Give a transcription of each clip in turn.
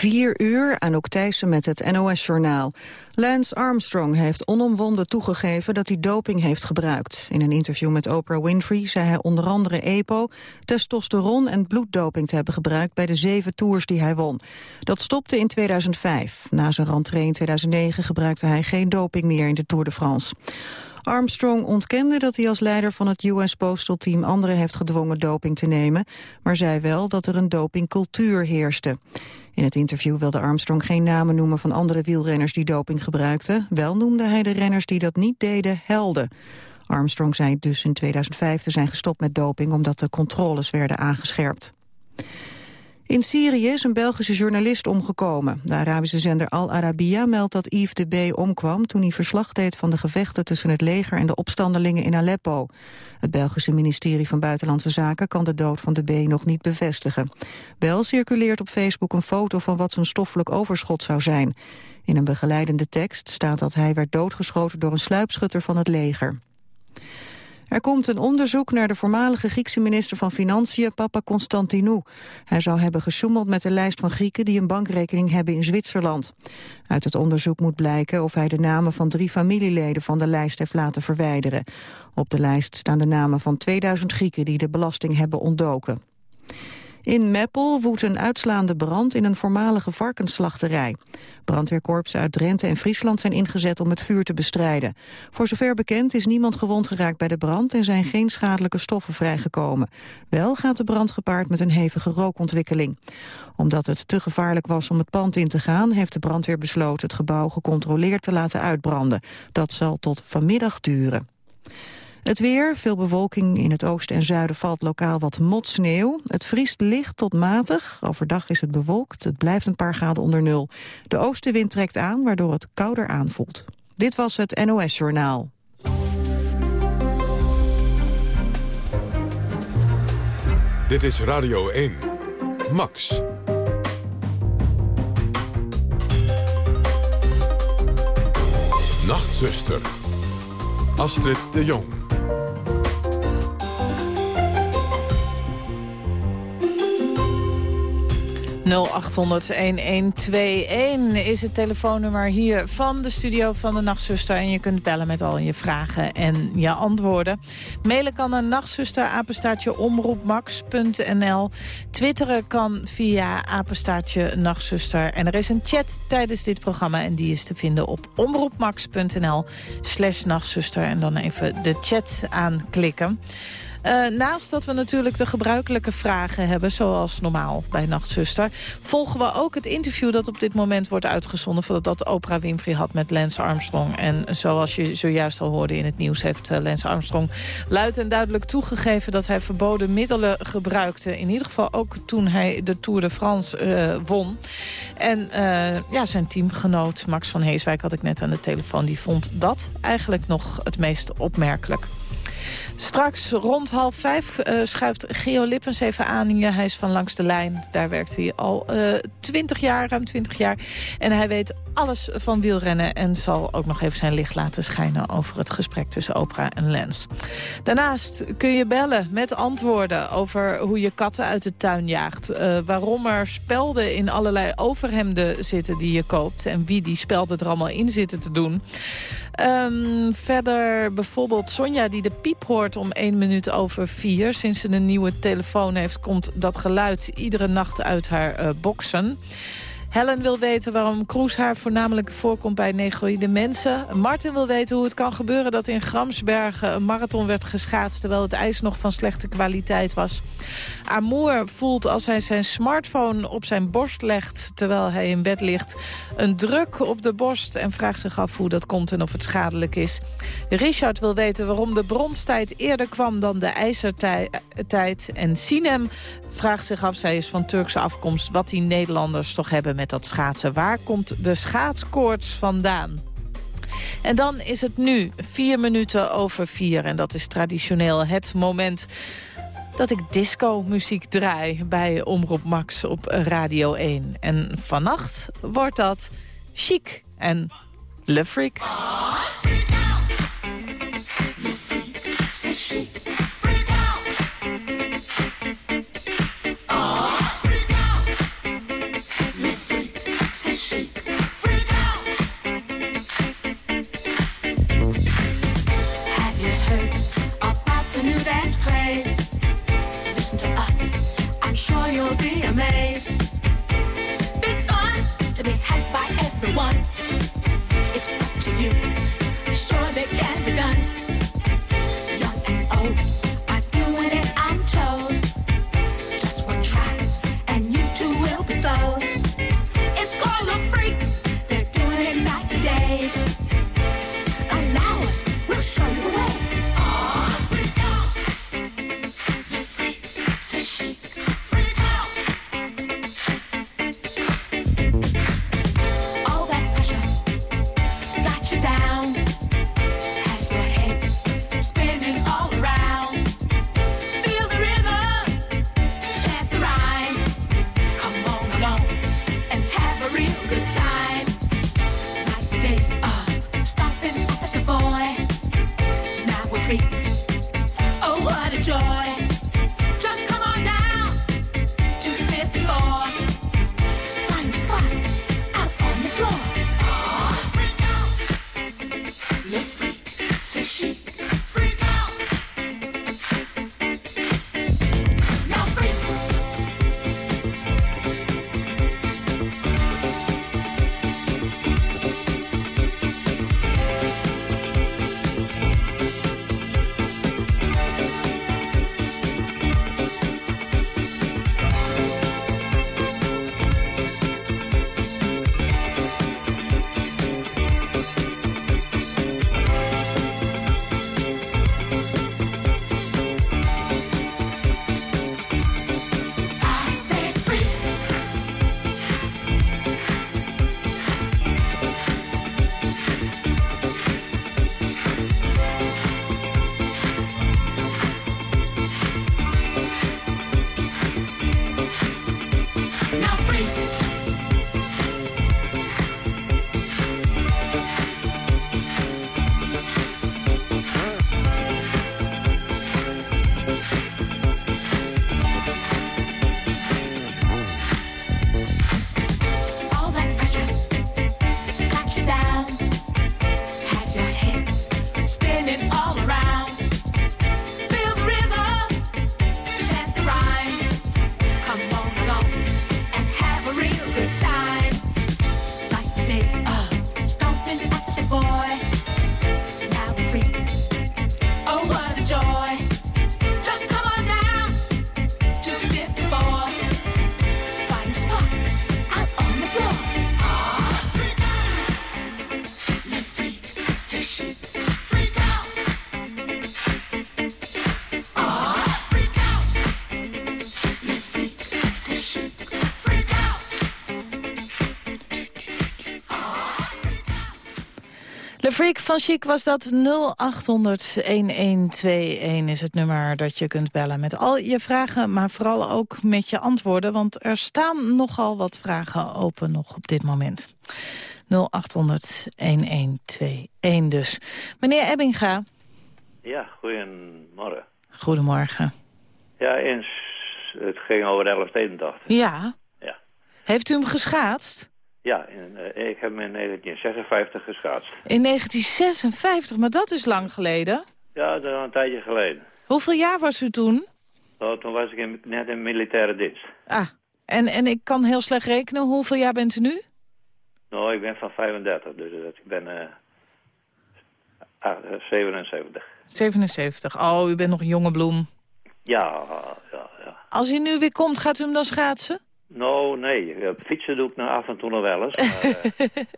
4 uur, Anouk Thijssen met het NOS-journaal. Lance Armstrong heeft onomwonden toegegeven dat hij doping heeft gebruikt. In een interview met Oprah Winfrey zei hij onder andere EPO, testosteron en bloeddoping te hebben gebruikt bij de zeven tours die hij won. Dat stopte in 2005. Na zijn rentree in 2009 gebruikte hij geen doping meer in de Tour de France. Armstrong ontkende dat hij als leider van het US Postal Team anderen heeft gedwongen doping te nemen, maar zei wel dat er een dopingcultuur heerste. In het interview wilde Armstrong geen namen noemen van andere wielrenners die doping gebruikten. Wel noemde hij de renners die dat niet deden helden. Armstrong zei dus in 2005 te zijn gestopt met doping omdat de controles werden aangescherpt. In Syrië is een Belgische journalist omgekomen. De Arabische zender Al Arabiya meldt dat Yves de B. omkwam... toen hij verslag deed van de gevechten tussen het leger en de opstandelingen in Aleppo. Het Belgische ministerie van Buitenlandse Zaken kan de dood van de B. nog niet bevestigen. Wel circuleert op Facebook een foto van wat zijn stoffelijk overschot zou zijn. In een begeleidende tekst staat dat hij werd doodgeschoten door een sluipschutter van het leger. Er komt een onderzoek naar de voormalige Griekse minister van Financiën, Papa Constantinou. Hij zou hebben gesjoemeld met de lijst van Grieken die een bankrekening hebben in Zwitserland. Uit het onderzoek moet blijken of hij de namen van drie familieleden van de lijst heeft laten verwijderen. Op de lijst staan de namen van 2000 Grieken die de belasting hebben ontdoken. In Meppel woedt een uitslaande brand in een voormalige varkensslachterij. Brandweerkorpsen uit Drenthe en Friesland zijn ingezet om het vuur te bestrijden. Voor zover bekend is niemand gewond geraakt bij de brand en zijn geen schadelijke stoffen vrijgekomen. Wel gaat de brand gepaard met een hevige rookontwikkeling. Omdat het te gevaarlijk was om het pand in te gaan, heeft de brandweer besloten het gebouw gecontroleerd te laten uitbranden. Dat zal tot vanmiddag duren. Het weer, veel bewolking in het oosten en zuiden valt lokaal wat motsneeuw. Het vriest licht tot matig. Overdag is het bewolkt. Het blijft een paar graden onder nul. De oostenwind trekt aan, waardoor het kouder aanvoelt. Dit was het NOS Journaal. Dit is Radio 1. Max. Nachtzuster. Astrid de Jong. Is het telefoonnummer hier van de studio van de Nachtzuster. En je kunt bellen met al je vragen en je antwoorden. Mailen kan naar nachtzuster, omroepmax.nl. Twitteren kan via apenstaartje nachtzuster. En er is een chat tijdens dit programma en die is te vinden op omroepmax.nl slash nachtzuster. En dan even de chat aanklikken. Uh, naast dat we natuurlijk de gebruikelijke vragen hebben... zoals normaal bij Nachtzuster... volgen we ook het interview dat op dit moment wordt uitgezonden... dat Oprah Winfrey had met Lance Armstrong. En zoals je zojuist al hoorde in het nieuws... heeft uh, Lance Armstrong luid en duidelijk toegegeven... dat hij verboden middelen gebruikte. In ieder geval ook toen hij de Tour de France uh, won. En ja, zijn teamgenoot Max van Heeswijk had ik net aan de telefoon... die vond dat eigenlijk nog het meest opmerkelijk. Straks rond half vijf uh, schuift Geo Lippens even aan hier. Hij is van Langs de Lijn. Daar werkt hij al uh, eh, 20 jaar, ruim 20 jaar. En hij weet alles van wielrennen en zal ook nog even zijn licht laten schijnen over het gesprek tussen Oprah en Lens. Daarnaast kun je bellen met antwoorden over hoe je katten uit de tuin jaagt. Uh, waarom er spelden in allerlei overhemden zitten die je koopt en wie die spelden er allemaal in zitten te doen. Um, verder bijvoorbeeld Sonja die de piep hoort om 1 minuut over 4. Sinds ze een nieuwe telefoon heeft komt dat geluid iedere nacht uit haar uh, boksen. Helen wil weten waarom kroeshaar voornamelijk voorkomt bij negroïde mensen. Martin wil weten hoe het kan gebeuren dat in Gramsbergen een marathon werd geschaatst... terwijl het ijs nog van slechte kwaliteit was. Amour voelt als hij zijn smartphone op zijn borst legt... terwijl hij in bed ligt, een druk op de borst... en vraagt zich af hoe dat komt en of het schadelijk is. Richard wil weten waarom de bronstijd eerder kwam dan de ijzertijd. En Sinem vraagt zich af, zij is van Turkse afkomst... wat die Nederlanders toch hebben met dat schaatsen. Waar komt de schaatskoorts vandaan? En dan is het nu vier minuten over vier. En dat is traditioneel het moment dat ik disco-muziek draai bij Omroep Max op Radio 1. En vannacht wordt dat Chic en Le Freak. door. everyone. Van Chic was dat 0800-1121 is het nummer dat je kunt bellen met al je vragen, maar vooral ook met je antwoorden, want er staan nogal wat vragen open nog op dit moment. 0800-1121 dus. Meneer Ebbinga, Ja, goedemorgen. goedemorgen. Ja, eens, het ging over de Elfstedentocht. Ja, Ja, heeft u hem geschaatst? Ja in, eh, ik heb hem in 1956 geschaatst. In 1956, maar dat is lang geleden. Ja, dat is al een tijdje geleden. Hoeveel jaar was u toen? Oh, toen was ik in- net in militaire dienst. Ah, en, en ik kan heel slecht rekenen. Hoeveel jaar bent u nu? Nou, ik ben van 35, dus dat- ik ben eh, ah, eh, 77. 77. Oh, u bent nog een jonge bloem. Ja, ja, ja. Als hij nu weer komt, gaat u hem dan schaatsen? Nou, nee, op fietsen doe ik nou af en toe nog wel eens, maar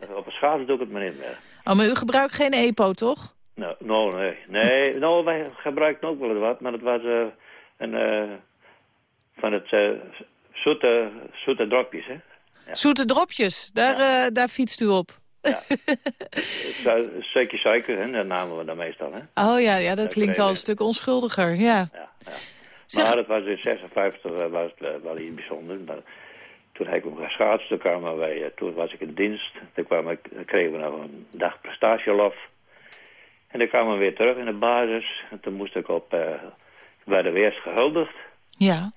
eh, op een schaatsen doe ik het maar niet meer. Oh, maar u gebruikt geen EPO, toch? Nou, nou nee. Nee, nou, wij gebruikten ook wel wat, maar het was eh, een, eh, van het eh, zoete, zoete dropjes, hè. Zoete dropjes, daar, eh, daar fietst u op. Een stukje suiker, hè, dat namen we dan meestal, hè. Oh ja, ja dat Dat klinkt al een stuk onschuldiger, ja. Ja, ja. Maar het was in 56 eh, was het eh, wel iets bijzonders. Maar toen heb ik hem toen, kwamen wij, eh, toen was ik in dienst. Toen kwam ik, dan kregen we nog een dag prestatielof. En dan kwamen we weer terug in de basis. En toen moest ik op, eh bij de weers gehuldigd. Ja.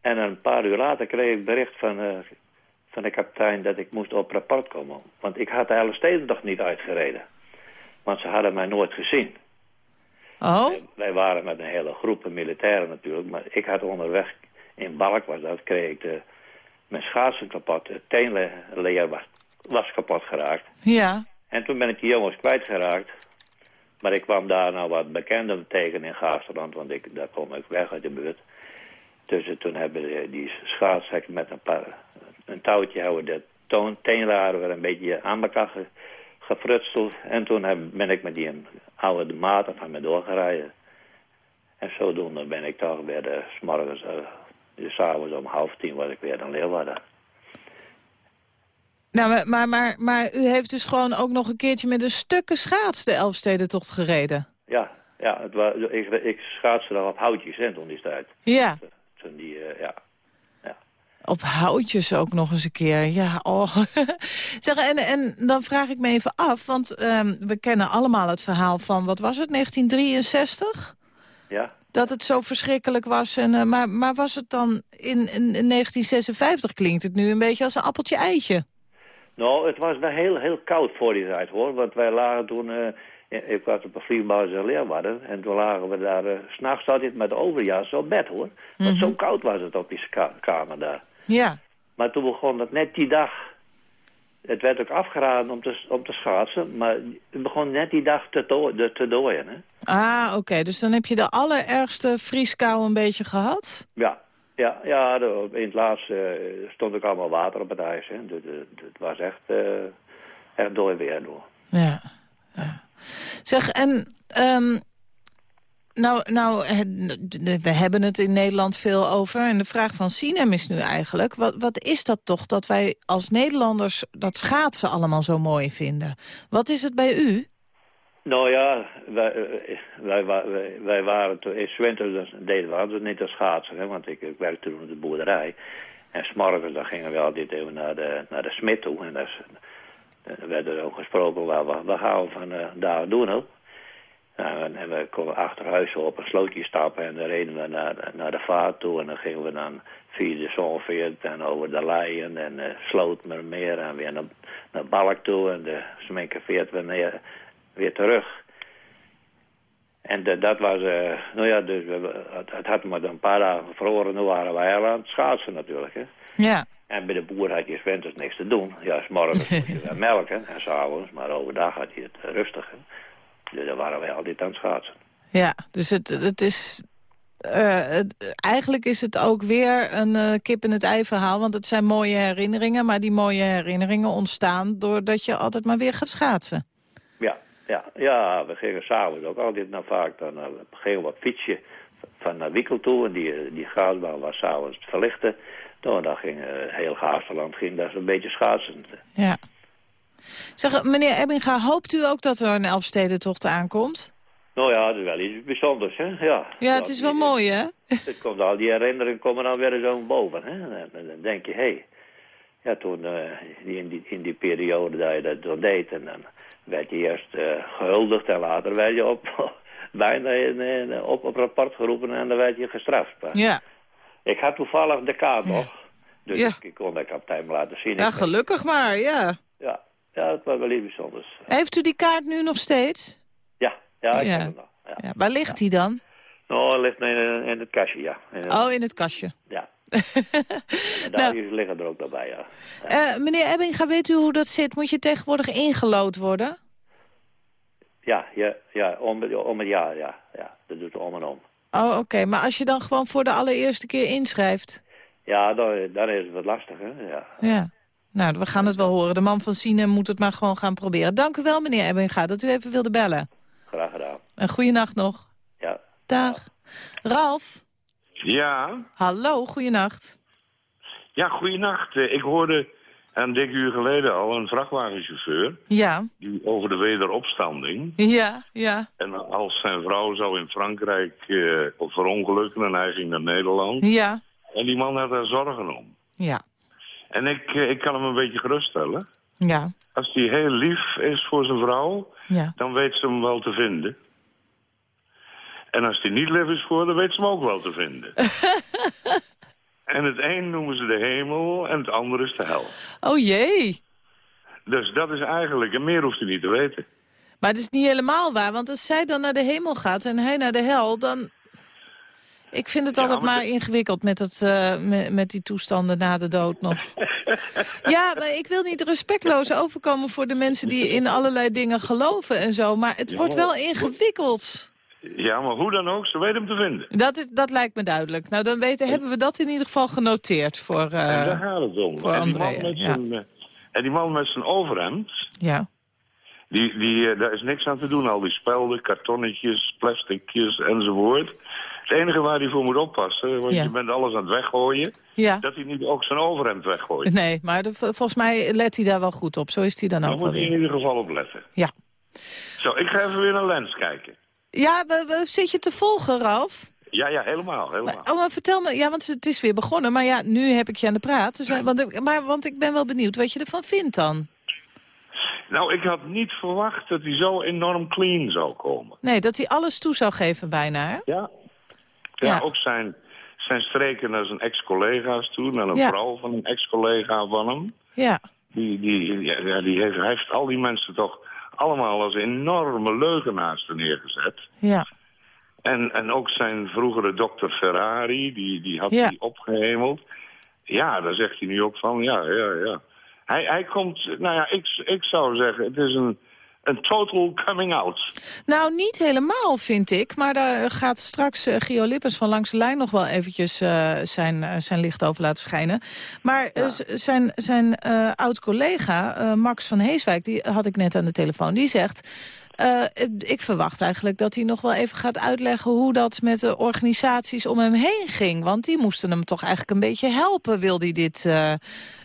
En een paar uur later kreeg ik bericht van, eh, van de kapitein dat ik moest op rapport komen. Want ik had de hele steden toch niet uitgereden. Want ze hadden mij nooit gezien. Oh, Wij waren met een hele groep militairen natuurlijk. Maar ik had onderweg, in Balk was dat, kreeg ik de, mijn schaatsen kapot. De teenleer was, was kapot geraakt. ja. En toen ben ik die jongens kwijtgeraakt. Maar ik kwam daar nou wat bekenden tegen in Gaasterland, want ik, daar kom ik weg uit de buurt. Dus eh, toen hebben die schaatshek met een, paar, een touwtje houden de toon, teenlaren weer een beetje aan elkaar ge, gefrutsteld. En toen heb, ben ik met die oude de maten van me doorgereden. En zodoende ben ik toch weer de, s morgens, uh, de s'avonds om half tien was ik weer in Leeuwarden. Nou, maar, maar, maar, maar u heeft dus gewoon ook nog een keertje met een stukken schaats de Elfstedentocht gereden. Ja, ja het was, ik, ik schaatste nog op houtjes hè, toen die tijd. Ja, Toen die, eh, ja. op houtjes ook nog eens een keer. Ja, oh. zeg, en, en dan vraag ik me even af, want ehm, we kennen allemaal het verhaal van, wat was het, 1963? Ja, dat het zo verschrikkelijk was. En, eh, maar, maar was het dan in, in, in 1956 klinkt het nu een beetje als een appeltje eitje? Nou, het was wel heel, heel koud voor die tijd hoor. Want wij lagen toen, eh, ik was op een vliegbasis in Leeuwarden. En toen lagen we daar, s s'nachts altijd met de overjas op bed hoor. Want zo koud was het op die ka- kamer daar. Ja. Maar toen begon het net die dag. Het werd ook afgeraden om te, om te schaatsen. Maar het begon net die dag te, do te dooien. Hè? Ah, oké. Dus dan heb je de allerergste vrieskou een beetje gehad? Ja, ja, ja de- in het laatste eh, stond ook allemaal water op het ijs. Hè. Het, was echt, echt dooi weer door. Ja. ja. Zeg, en... ehm, nou, nou, het- we hebben het in Nederland veel over. En de vraag van Sinem is nu eigenlijk... Wat, wat is dat toch dat wij als Nederlanders dat schaatsen allemaal zo mooi vinden? Wat is het bij u? Nou ja, wij, eh, wij, waren toen in Swinter, deden we altijd niet te schaatsen, hè, want ik, ik werkte toen op de boerderij. En s'morgens dan gingen we altijd even naar de, naar de smid toe. En dan werd er ook gesproken, waar we, we gaan van eh, daar doen ook. Nou, en, we konden achter huis op een slootje stappen en dan reden we naar, naar de vaart toe. En dan gingen we dan via de Zonveert en over de Leien en uh, Slootmermeer en weer naar, naar Balk toe. En de Sminkerveert weer, neer, weer terug. En de- dat was, eh, nou ja, dus we, het, het had maar een paar dagen verloren. Nu waren wij al aan het schaatsen natuurlijk, hè. Ja. En bij de boer had je winters niks te doen. Ja, s morgens moest je wel melken en s'avonds, maar overdag had je het eh, rustig. Hè. Dus daar waren wij altijd aan het schaatsen. Ja, dus het, het is... eh, het- eigenlijk is het ook weer een eh, kip in het ei verhaal. Want het zijn mooie herinneringen. Maar die mooie herinneringen ontstaan doordat je altijd maar weer gaat schaatsen. Ja, ja, ja we gingen s'avonds ook altijd naar vaak. Dan uh, gingen we op fietsje van naar Wikkel toe. En die, die schaatsbaan was s'avonds te verlichten. Nou, dan ging heel Gaasterland ging daar zo'n beetje schaatsen. Ja. Zeg, meneer Ebbinga, hoopt u ook dat er een Elfstedentocht aankomt? Nou ja, dat is wel iets bijzonders, hè. Ja, Ja, het is wel mooi, hè? Het komt al, die herinneringen komen dan weer zo boven. Hè? En dan denk je, hé, hey, ja, toen eh, die, in, die, in die periode dat je dat toen deed, en dan werd je eerst eh, gehuldigd en later werd je op, bijna in, in- op, op rapport geroepen en dan werd je gestraft. Ja. Ik had toevallig de kaart nog, dus Ja. ik, kon de kapitein laten zien. ja, gelukkig maar, ja. Ja, ja, het was wel iets bijzonders. Heeft u die kaart nu nog steeds? Ja, ja, ik Ja. heb hem nog. Ja. Ja. Waar ligt die dan? Nou, het ligt in, in het kastje, ja. In het- Oh, in het kastje. Ja. En daar Nou. liggen er ook nog bij, ja. Eh, meneer Ebbinga, weet u hoe dat zit? Moet je tegenwoordig ingelood worden? Ja, ja, ja om, om het jaar, ja. ja. Dat doet om en om. Oh, oké. Maar als je dan gewoon voor de allereerste keer inschrijft? Ja, dan, dan is het wat lastiger, ja. Ja. Nou, we gaan het wel horen. De man van Sine moet het maar gewoon gaan proberen. Dank u wel, meneer Ebbinga, dat u even wilde bellen. Graag gedaan. Een goede nacht nog. Ja. Dag. Ralf, Ja, hallo, goeienacht. ja, goeienacht. Eh, Ik hoorde een dik uur geleden al een vrachtwagenchauffeur... Ja, die over de wederopstanding... ja, ja, en als zijn vrouw zou in Frankrijk eh, verongelukken en hij ging naar Nederland... ja, en die man had daar zorgen om. ja, En ik, eh, ik kan hem een beetje geruststellen. ja, Als hij heel lief is voor zijn vrouw, ja. dan weet ze hem wel te vinden. En als hij niet lief is voor, dan weet ze hem ook wel te vinden. en het een noemen ze de hemel en het andere is de hel. Oh jee. Dus dat is eigenlijk, en meer hoeft u niet te weten. Maar het is niet helemaal waar, want als zij dan naar de hemel gaat en hij naar de hel, dan... Ik vind het Ja, altijd maar ingewikkeld met, het, eh, met, met die toestanden na de dood nog. ja, maar ik wil niet respectloos overkomen voor de mensen die in allerlei dingen geloven en zo. Maar het Ja, wordt wel ingewikkeld. Ja, maar hoe dan ook, ze weten hem te vinden. Dat, is, dat lijkt me duidelijk. Nou, dan weten, hebben we dat in ieder geval genoteerd voor... en daar eh gaat het om. voor en, die met ja. zijn, eh, en die man met zijn overhemd, ja. die, die, eh, daar is niks aan te doen. Al die spelden, kartonnetjes, plasticjes enzovoort. Het enige waar hij voor moet oppassen, want Ja. je bent alles aan het weggooien... ja. dat hij niet ook zijn overhemd weggooit. Nee, maar de- volgens mij let hij daar wel goed op. Zo is hij dan ook moet wel hij in ieder geval op letten. Ja. Zo, ik ga even weer naar Lens kijken. Ja, we- we- zit je te volgen, Ralf? Ja, ja, helemaal, helemaal. Maar, oh, maar vertel me, ja, want het is weer begonnen. Maar ja, nu heb ik je aan de praat. Dus, eh, want, ik- maar, want ik ben wel benieuwd wat je ervan vindt dan. Nou, ik had niet verwacht dat hij zo enorm clean zou komen. Nee, dat hij alles toe zou geven bijna, hè? Ja. Ja, ook zijn, zijn streken naar zijn ex-collega's toe, naar een vrouw van een ex-collega van hem. Ja, Die, die, ja, die heeft, hij heeft al die mensen toch allemaal als enorme leugenaars er neergezet. ja. En, en ook zijn vroegere dokter Ferrari, die, die had Ja. hij opgehemeld. Ja, daar zegt hij nu ook van, ja, ja, ja. Hij, hij komt, nou ja, ik, ik zou zeggen, het is een, een total coming out. Nou, niet helemaal, vind ik. Maar daar gaat straks Gio Lippens van Langs de Lijn nog wel eventjes eh, zijn, eh, zijn licht over laten schijnen. Maar zijn, zijn oud-collega, Max van Heeswijk, die had ik net aan de telefoon, die zegt... ik verwacht eigenlijk dat hij nog wel even gaat uitleggen... hoe dat met de organisaties om hem heen ging. Want die moesten hem toch eigenlijk een beetje helpen. Wil hij dit...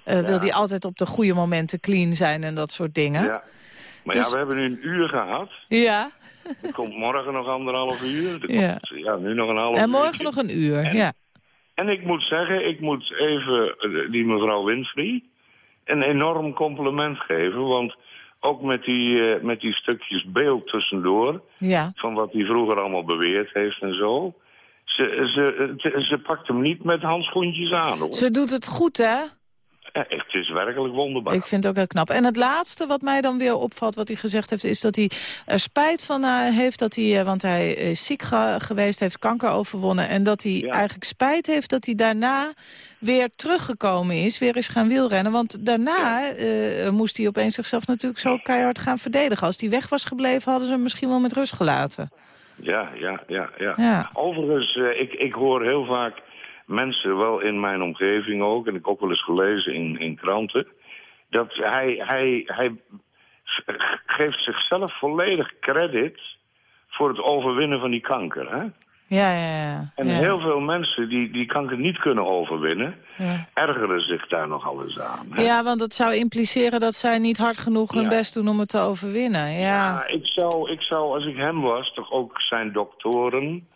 Wil hij altijd op de goede momenten clean zijn en dat soort dingen? Ja. Maar Dus- ja, we hebben nu een uur gehad. ja. Er komt morgen nog anderhalf uur. Er Ja. komt, ja, nu nog een half uur. En morgen nog een uur, En- ja. En ik moet zeggen, ik moet even eh, die mevrouw Winfrey een enorm compliment geven. Want ook met die, eh, met die stukjes beeld tussendoor... Ja. van wat hij vroeger allemaal beweerd heeft en zo... Ze, ze, ze, ze pakt hem niet met handschoentjes aan, hoor. Ze doet het goed, hè? Ja, het is werkelijk wonderbaar. Ik vind het ook heel knap. En het laatste wat mij dan weer opvalt, wat hij gezegd heeft... is dat hij er spijt van eh, heeft dat hij... eh, want hij is ziek ge- geweest, heeft kanker overwonnen... en dat hij Ja. eigenlijk spijt heeft dat hij daarna weer teruggekomen is... weer is gaan wielrennen. Want daarna eh, moest hij opeens zichzelf natuurlijk zo keihard gaan verdedigen. Als hij weg was gebleven, hadden ze hem misschien wel met rust gelaten. Ja, ja, ja, ja. Ja. Overigens, ik, ik hoor heel vaak mensen, wel in mijn omgeving ook... en ik ook wel eens gelezen in, in kranten... dat hij, hij, hij geeft zichzelf volledig credit voor het overwinnen van die kanker. Hè? Ja, ja, ja. En ja. heel veel mensen die die kanker niet kunnen overwinnen... Ja. ergeren zich daar nogal eens aan. hè? Ja, want dat zou impliceren dat zij niet hard genoeg hun Ja. best doen om het te overwinnen. Ja, Ja, ik zou, ik zou, als ik hem was, toch ook zijn doktoren,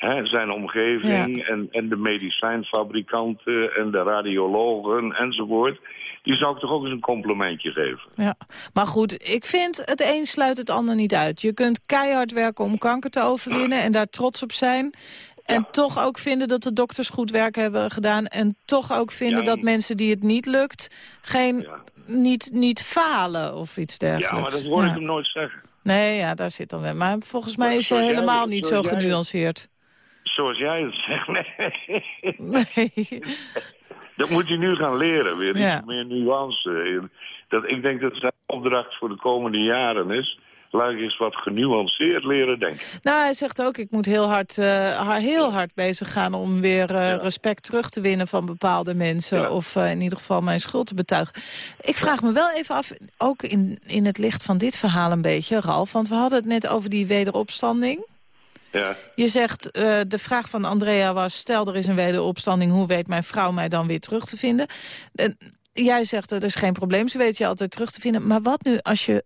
hè, zijn omgeving en, en de medicijnfabrikanten en de radiologen enzovoort, die zou ik toch ook eens een complimentje geven. ja. Maar goed, ik vind het een sluit het ander niet uit. Je kunt keihard werken om kanker te overwinnen en daar trots op zijn. En toch ook vinden dat de dokters goed werk hebben gedaan. En toch ook vinden Ja, dat mensen die het niet lukt... Geen, Ja. niet, niet falen of iets dergelijks. Ja, maar dat hoor ik hem nooit zeggen. Nee, ja, daar zit dan weer. Maar volgens mij is hij jij- helemaal niet zo jij- genuanceerd. Zoals jij het zegt, nee. Nee. Dat moet hij nu gaan leren, weer Ja. iets meer nuance. Dat, ik denk dat zijn opdracht voor de komende jaren is... laat ik eens wat genuanceerd leren denken. Nou, hij zegt ook, ik moet heel hard, eh, heel hard bezig gaan... om weer eh, Ja. respect terug te winnen van bepaalde mensen... Ja. of eh, in ieder geval mijn schuld te betuigen. Ik vraag me wel even af, ook in, in het licht van dit verhaal een beetje, Ralf... want we hadden het net over die wederopstanding. Ja, Je zegt, eh, de vraag van Andrea was... stel er is een wederopstanding, hoe weet mijn vrouw mij dan weer terug te vinden? En jij zegt, er is geen probleem, ze weet je altijd terug te vinden. Maar wat nu als je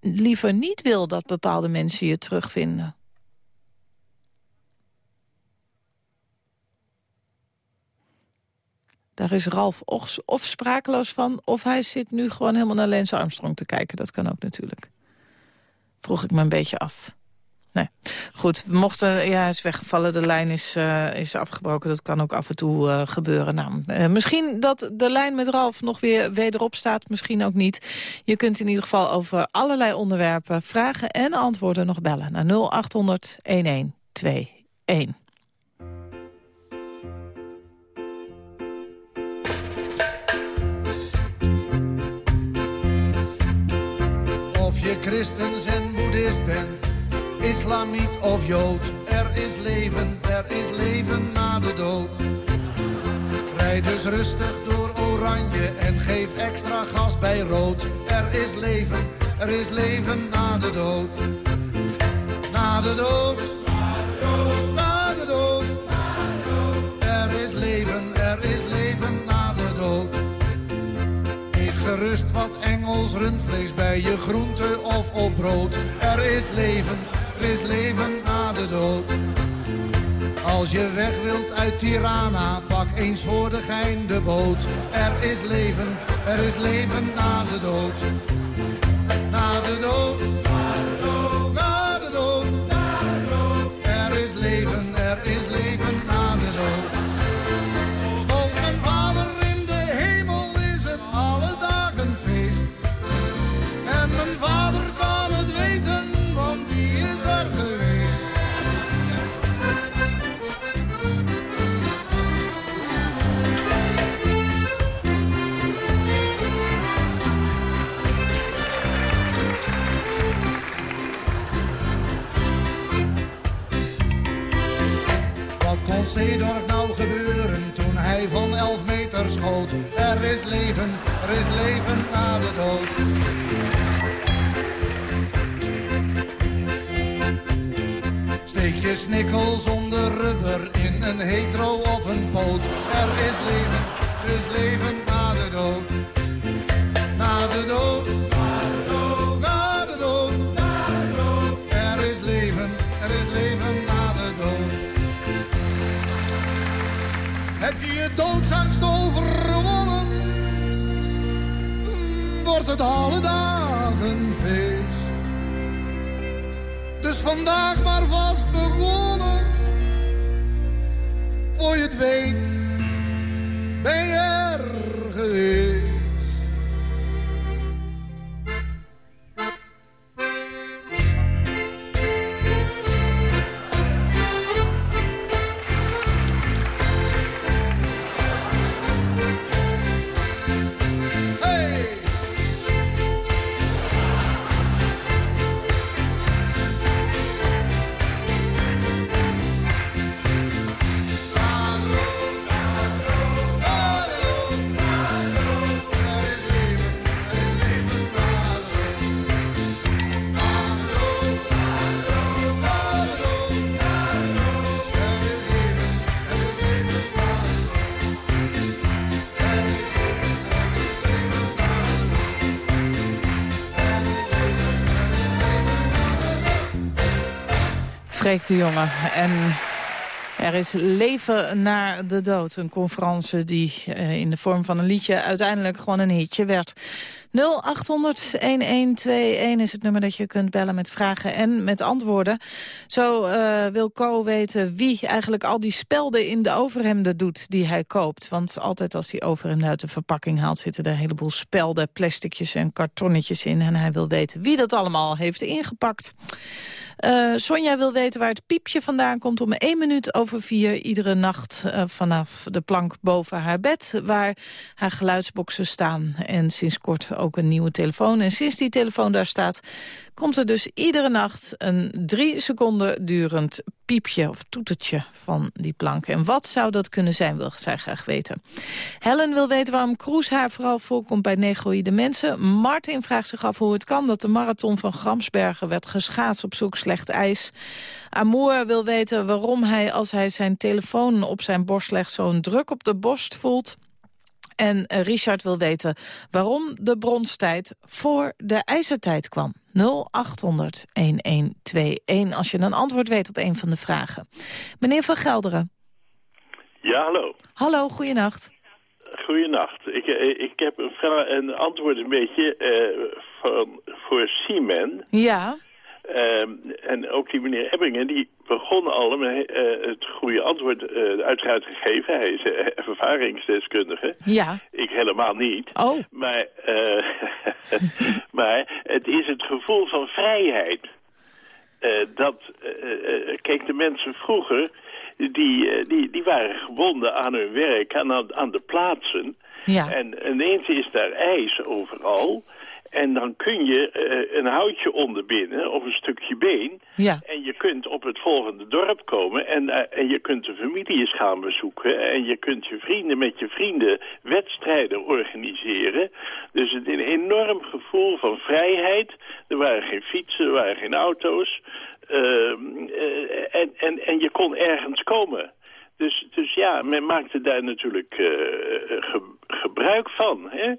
liever niet wil dat bepaalde mensen je terugvinden? Daar is Ralf of, sprakeloos van... of hij zit nu gewoon helemaal naar Lance Armstrong te kijken. Dat kan ook natuurlijk. Vroeg ik me een beetje af. Nee. Goed, mochten, ja, is weggevallen. De lijn is, eh, is afgebroken. Dat kan ook af en toe eh, gebeuren. Nou, eh, misschien dat de lijn met Ralf nog weer wederop staat. Misschien ook niet. Je kunt in ieder geval over allerlei onderwerpen... vragen en antwoorden nog bellen naar 0800 1121. Of je christens en boeddhist bent, islamiet of jood. Er is leven, er is leven na de dood. Rijd dus rustig door oranje en geef extra gas bij rood. Er is leven, er is leven na de dood. Na de dood. Na de dood. Er is leven, er is leven na de dood. Eet gerust wat Engels rundvlees bij je groente of op brood. Er is leven, er is leven na de dood. Als je weg wilt uit Tirana, pak eens voor de gein de boot. Er is leven, er is leven na de dood. Na de dood. Na de dood. Er is leven, er is leven toen hij van elf meter schoot? Er is leven, er is leven na de dood. Steek je snikkel zonder rubber in een hetero of een poot. Er is leven, er is leven na de dood. Na de dood. Heb je je doodsangst overwonnen? Wordt het alle dagen feest. Dus vandaag maar vast begonnen. Voor je het weet, ben je er geweest. Freek de Jonge. En er is leven na de dood. Een conferentie die eh, in de vorm van een liedje uiteindelijk gewoon een hitje werd. 0800-1121 is het nummer dat je kunt bellen met vragen en met antwoorden. Zo eh, wil Co weten wie eigenlijk al die spelden in de overhemden doet die hij koopt. Want altijd als hij overhemden uit de verpakking haalt... zitten er een heleboel spelden, plasticjes en kartonnetjes in. En hij wil weten wie dat allemaal heeft ingepakt. Eh, Sonja wil weten waar het piepje vandaan komt om één minuut over vier... iedere nacht eh, vanaf de plank boven haar bed... waar haar geluidsboxen staan. En sinds kort ook een nieuwe telefoon. En sinds die telefoon daar staat... komt er dus iedere nacht een drie seconden durend piepje of toetertje van die plank. En wat zou dat kunnen zijn, wil zij graag weten. Helen wil weten waarom kroeshaar vooral voorkomt bij negroïde mensen. Martin vraagt zich af hoe het kan dat de marathon van Gramsbergen werd geschaatst op zoek slecht ijs. Amour wil weten waarom hij als hij zijn telefoon op zijn borst legt zo'n druk op de borst voelt. En eh, Richard wil weten waarom de bronstijd voor de ijzertijd kwam. 0800 1121 als je een antwoord weet op een van de vragen. Meneer Van Gelderen. Ja, hallo. Hallo, goeienacht. Goeienacht. Ik, eh, ik heb een, vraag, een antwoord een beetje eh, van, voor Siemen. Ja, en ook die meneer Ebbingen, die begon al met eh, het goede antwoord eh, uiteraard te geven. Hij is eh, ervaringsdeskundige. ja. Ik helemaal niet. Oh, Maar, maar het is het gevoel van vrijheid. Dat, eh, kijk, de mensen vroeger, die, die, die waren gebonden aan hun werk, aan, aan de plaatsen. ja. En ineens is daar ijs overal. En dan kun je eh, een houtje onderbinden of een stukje been. Ja. En je kunt op het volgende dorp komen en, eh, en je kunt de families gaan bezoeken. En je kunt je vrienden met je vrienden wedstrijden organiseren. Dus het een enorm gevoel van vrijheid. Er waren geen fietsen, er waren geen auto's. Eh, en, en, en je kon ergens komen. Dus, dus ja, men maakte daar natuurlijk eh, ge- gebruik van. Hè?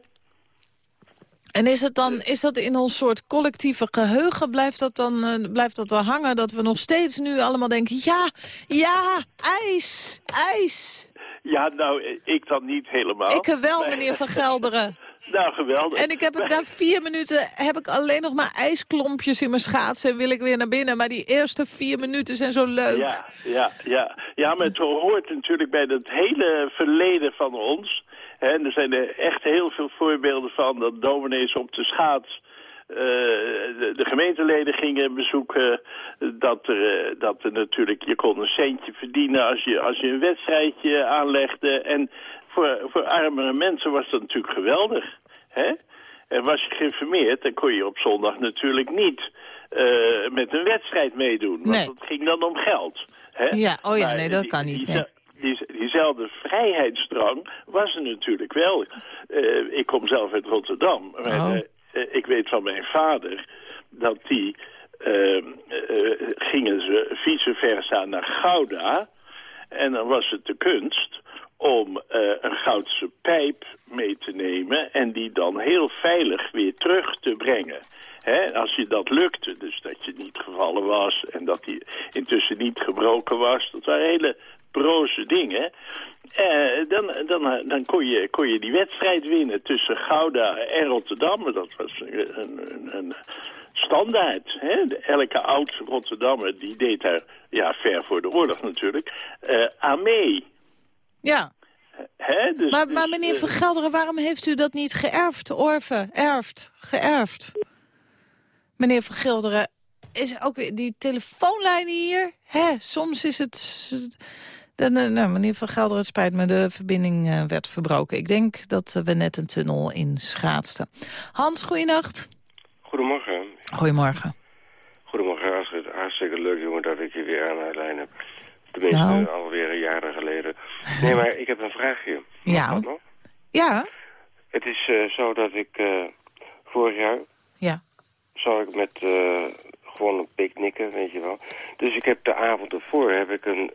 En is, het dan, is dat in ons soort collectieve geheugen, blijft dat, dan, eh, blijft dat dan hangen? Dat we nog steeds nu allemaal denken, ja, ja, ijs, ijs. Ja, nou, ik dan niet helemaal. Ik wel, meneer Van Gelderen. Nou, geweldig. En ik heb het na vier minuten heb ik alleen nog maar ijsklompjes in mijn schaatsen en wil ik weer naar binnen. Maar die eerste vier minuten zijn zo leuk. Ja, ja, ja. ja, maar het hoort natuurlijk bij het hele verleden van ons. En er zijn er echt heel veel voorbeelden van dat dominees op de schaats... eh, de, de gemeenteleden gingen bezoeken, dat er, eh, dat er natuurlijk, je kon een centje verdienen als je, als je een wedstrijdje aanlegde. En voor, voor armere mensen was dat natuurlijk geweldig. Hè? En was je geïnformeerd, dan kon je op zondag natuurlijk niet eh, met een wedstrijd meedoen. Want Nee. het ging dan om geld. Hè? Ja, oh ja, Maar nee, dat die- kan niet, die nee. Die, diezelfde vrijheidsdrang was er natuurlijk wel. Eh, ik kom zelf uit Rotterdam. Maar, Oh. eh, eh, ik weet van mijn vader dat die... eh, eh, gingen ze vice versa naar Gouda. En dan was het de kunst om een goudse pijp mee te nemen... en die dan heel veilig weer terug te brengen. Hè, als je dat lukte, dus dat je niet gevallen was... en dat die intussen niet gebroken was. Dat waren hele broze dingen. Eh, dan dan, dan kon, je, kon je die wedstrijd winnen tussen Gouda en Rotterdam. Dat was een, een, een standaard. Hè? Elke oud Rotterdammer die deed daar, ja, ver voor de oorlog natuurlijk, eh, aan mee. Ja, Hè? Dus, maar, maar dus, meneer eh, Van Gelderen, waarom heeft u dat niet geërfd? Orven, erfd, geërfd. Meneer Van Gelderen, is ook weer die telefoonlijnen hier? Hè, soms is het... Nou, meneer Van Gelderen, het spijt me, de verbinding eh, werd verbroken. Ik denk dat eh, we net een tunnel in schaatsten. Hans, goeienacht. Goedemorgen. Goedemorgen. Goedemorgen, Astrid. Hartstikke leuk, jongen, dat ik je weer aan de lijn heb. Tenminste, Nou. alweer een jaren geleden. Nee, maar ik heb een vraagje. Mag Ja. dat nog? Ja? Het is eh, zo dat ik vorig jaar Ja. zou ik met gewoon een picknicken, weet je wel. Dus ik heb de avond ervoor heb ik een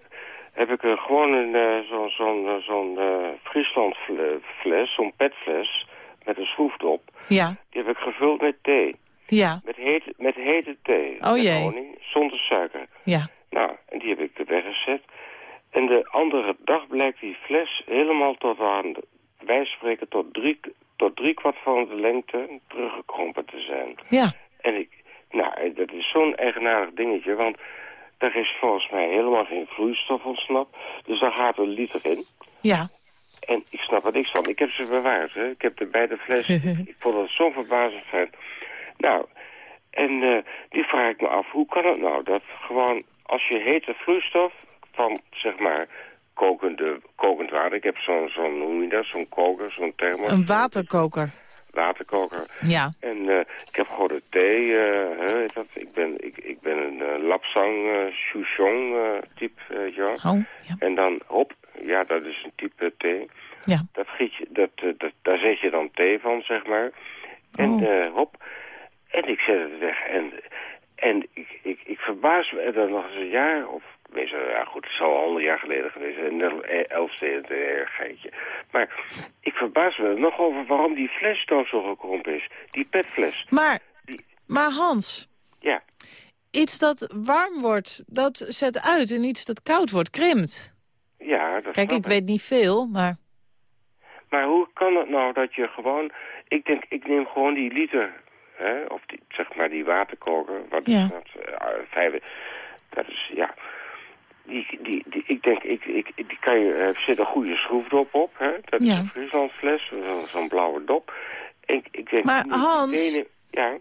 heb ik een, gewoon een eh, zo'n zo'n eh, zo'n eh, Friesland fle- fles, zo'n petfles met een schroefdop. Ja. Die heb ik gevuld met thee. Ja. Met hete, met hete thee. Oh met jee. honing, zonder suiker. Ja. Nou, en die heb ik er weggezet. En de andere dag blijkt die fles helemaal tot aan, wij spreken tot drie, tot drie kwart van de lengte teruggekrompen te zijn. Ja. En ik, nou, dat is zo'n eigenaardig dingetje, want er is volgens mij helemaal geen vloeistof ontsnapt. Dus daar gaat een liter in. Ja. En ik snap er niks van. Ik heb ze bewaard, hè. Ik heb de beide flessen. ik vond het zo verbazend fijn. Nou, en eh, die vraag ik me af, hoe kan het nou dat gewoon als je hete vloeistof van, zeg maar, kokende, kokend water. Ik heb zo'n, zo'n hoe noem je dat, zo'n koker, zo'n thermos. Een waterkoker. Waterkoker. Ja. En eh, ik heb gewoon de thee, hè, weet dat? Ik ben, ik, ik ben een lapsang, eh chouchon eh, type, ja. Oh, ja. En dan hop, ja, dat is een type thee. Ja. Dat giet je, dat, dat, daar zet je dan thee van, zeg maar. En Oh. hop, en ik zet het weg. En, en ik, ik, ik verbaas me, en dan nog eens een jaar of... Eh, ja goed, het zal al honderd jaar geleden geweest. En elfste het erg geitje. Maar ik verbaas me nog over waarom die fles toch zo gekrompen is. Die petfles. Maar, maar Hans, Ja, iets dat warm wordt, dat zet uit. En iets dat koud wordt, krimpt. ja, dat Kijk, ik weet niet veel, maar... Maar hoe kan het nou dat je gewoon... Ik denk, ik neem gewoon die liter, hè, of die, zeg maar die waterkoker. Wat Ja. is dat? Eh, vijf, dat is, ja... Die, die, die, ik denk, ik, ik, die kan je, er zit een goede schroefdop op, hè. Dat is Ja. een Frieslandfles, zo'n blauwe dop. Ik, ik denk, Maar Hans- Ja,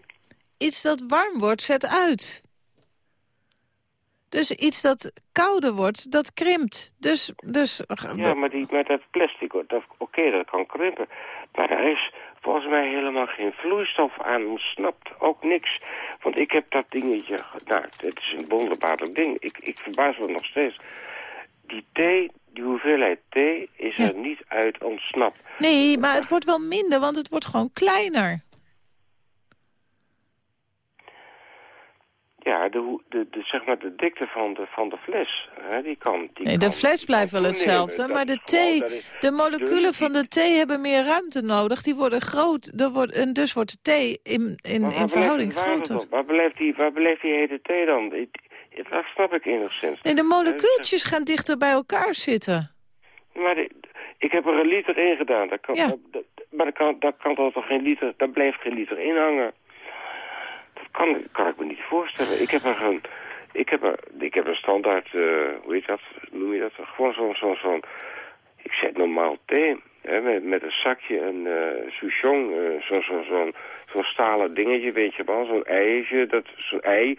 Iets dat warm wordt, zet uit. Dus iets dat kouder wordt, dat krimpt. Dus, dus ja maar, die, maar dat plastic, dat- oké, dat kan krimpen. Maar er is volgens mij helemaal geen vloeistof aan ontsnapt. Ook niks. Want ik heb dat dingetje... ge- Nou, het is een wonderbaarlijk ding. Ik, ik verbaas me nog steeds. Die thee, die hoeveelheid thee is Ja. er niet uit ontsnapt. Nee, maar het wordt wel minder, want het wordt gewoon kleiner. Ja, de, de, de, zeg maar de dikte van de, van de fles, hè, die kan... Die Nee, de kan- fles blijft wel hetzelfde, maar de thee, is- de moleculen dus van de thee hebben meer ruimte nodig. Die worden groot, er wordt, en dus wordt de thee in, in, in verhouding groter. Waar blijft die, waar blijft die hete thee dan? Dat snap ik enigszins. Nee, de molecuultjes gaan dichter bij elkaar zitten. Maar de- ik heb er een liter in gedaan. Dat kan, Ja. dat- maar dat kan, dat kan toch geen liter, daar blijft geen liter in hangen. Kan, kan ik me niet voorstellen. Ik heb er een, ik heb er, ik heb een standaard, eh, hoe heet dat, noem je dat? Gewoon zo'n, zo'n, zo'n, ik zet normaal thee, hè, met, met een zakje, een eh souchon, eh, zo'n, zo'n, zo'n, zo'n stalen dingetje, weet je wel, zo'n eitje, dat, zo'n ei,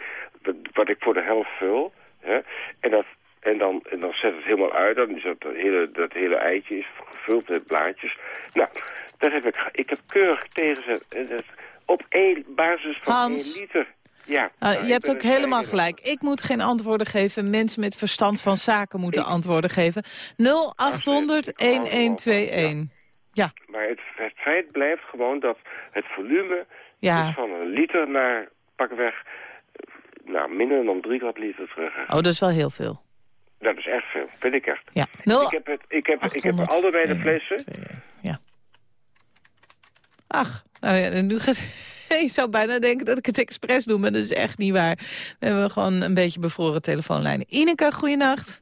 wat, ik voor de helft vul, hè, en dat, en dan, en dan zet het helemaal uit, dan is dat hele, dat hele eitje is gevuld met blaadjes. Nou, dat heb ik, ik heb keurig tegenzet. En dat, op één basis van Hans. één liter. Ja. Ah, nou, je hebt ook helemaal gelijk. Ik moet geen antwoorden geven. Mensen met verstand van zaken moeten antwoorden geven. 0800 1121. Ja, Maar het, het feit blijft gewoon dat het volume ja. is van een liter naar pakweg... eh, Nou, minder dan drie kwart liter terug. Oh, dat is wel heel veel. Dat is echt veel, vind ik echt. Ja. 0 Ik heb, het, ik heb, ik heb 800, allebei de 1, flessen. 2, Ja. Ach, nou ja, nu gaat... Je zou bijna denken dat ik het expres doe, maar dat is echt niet waar. We hebben gewoon een beetje bevroren telefoonlijnen. Ineke, goeienacht.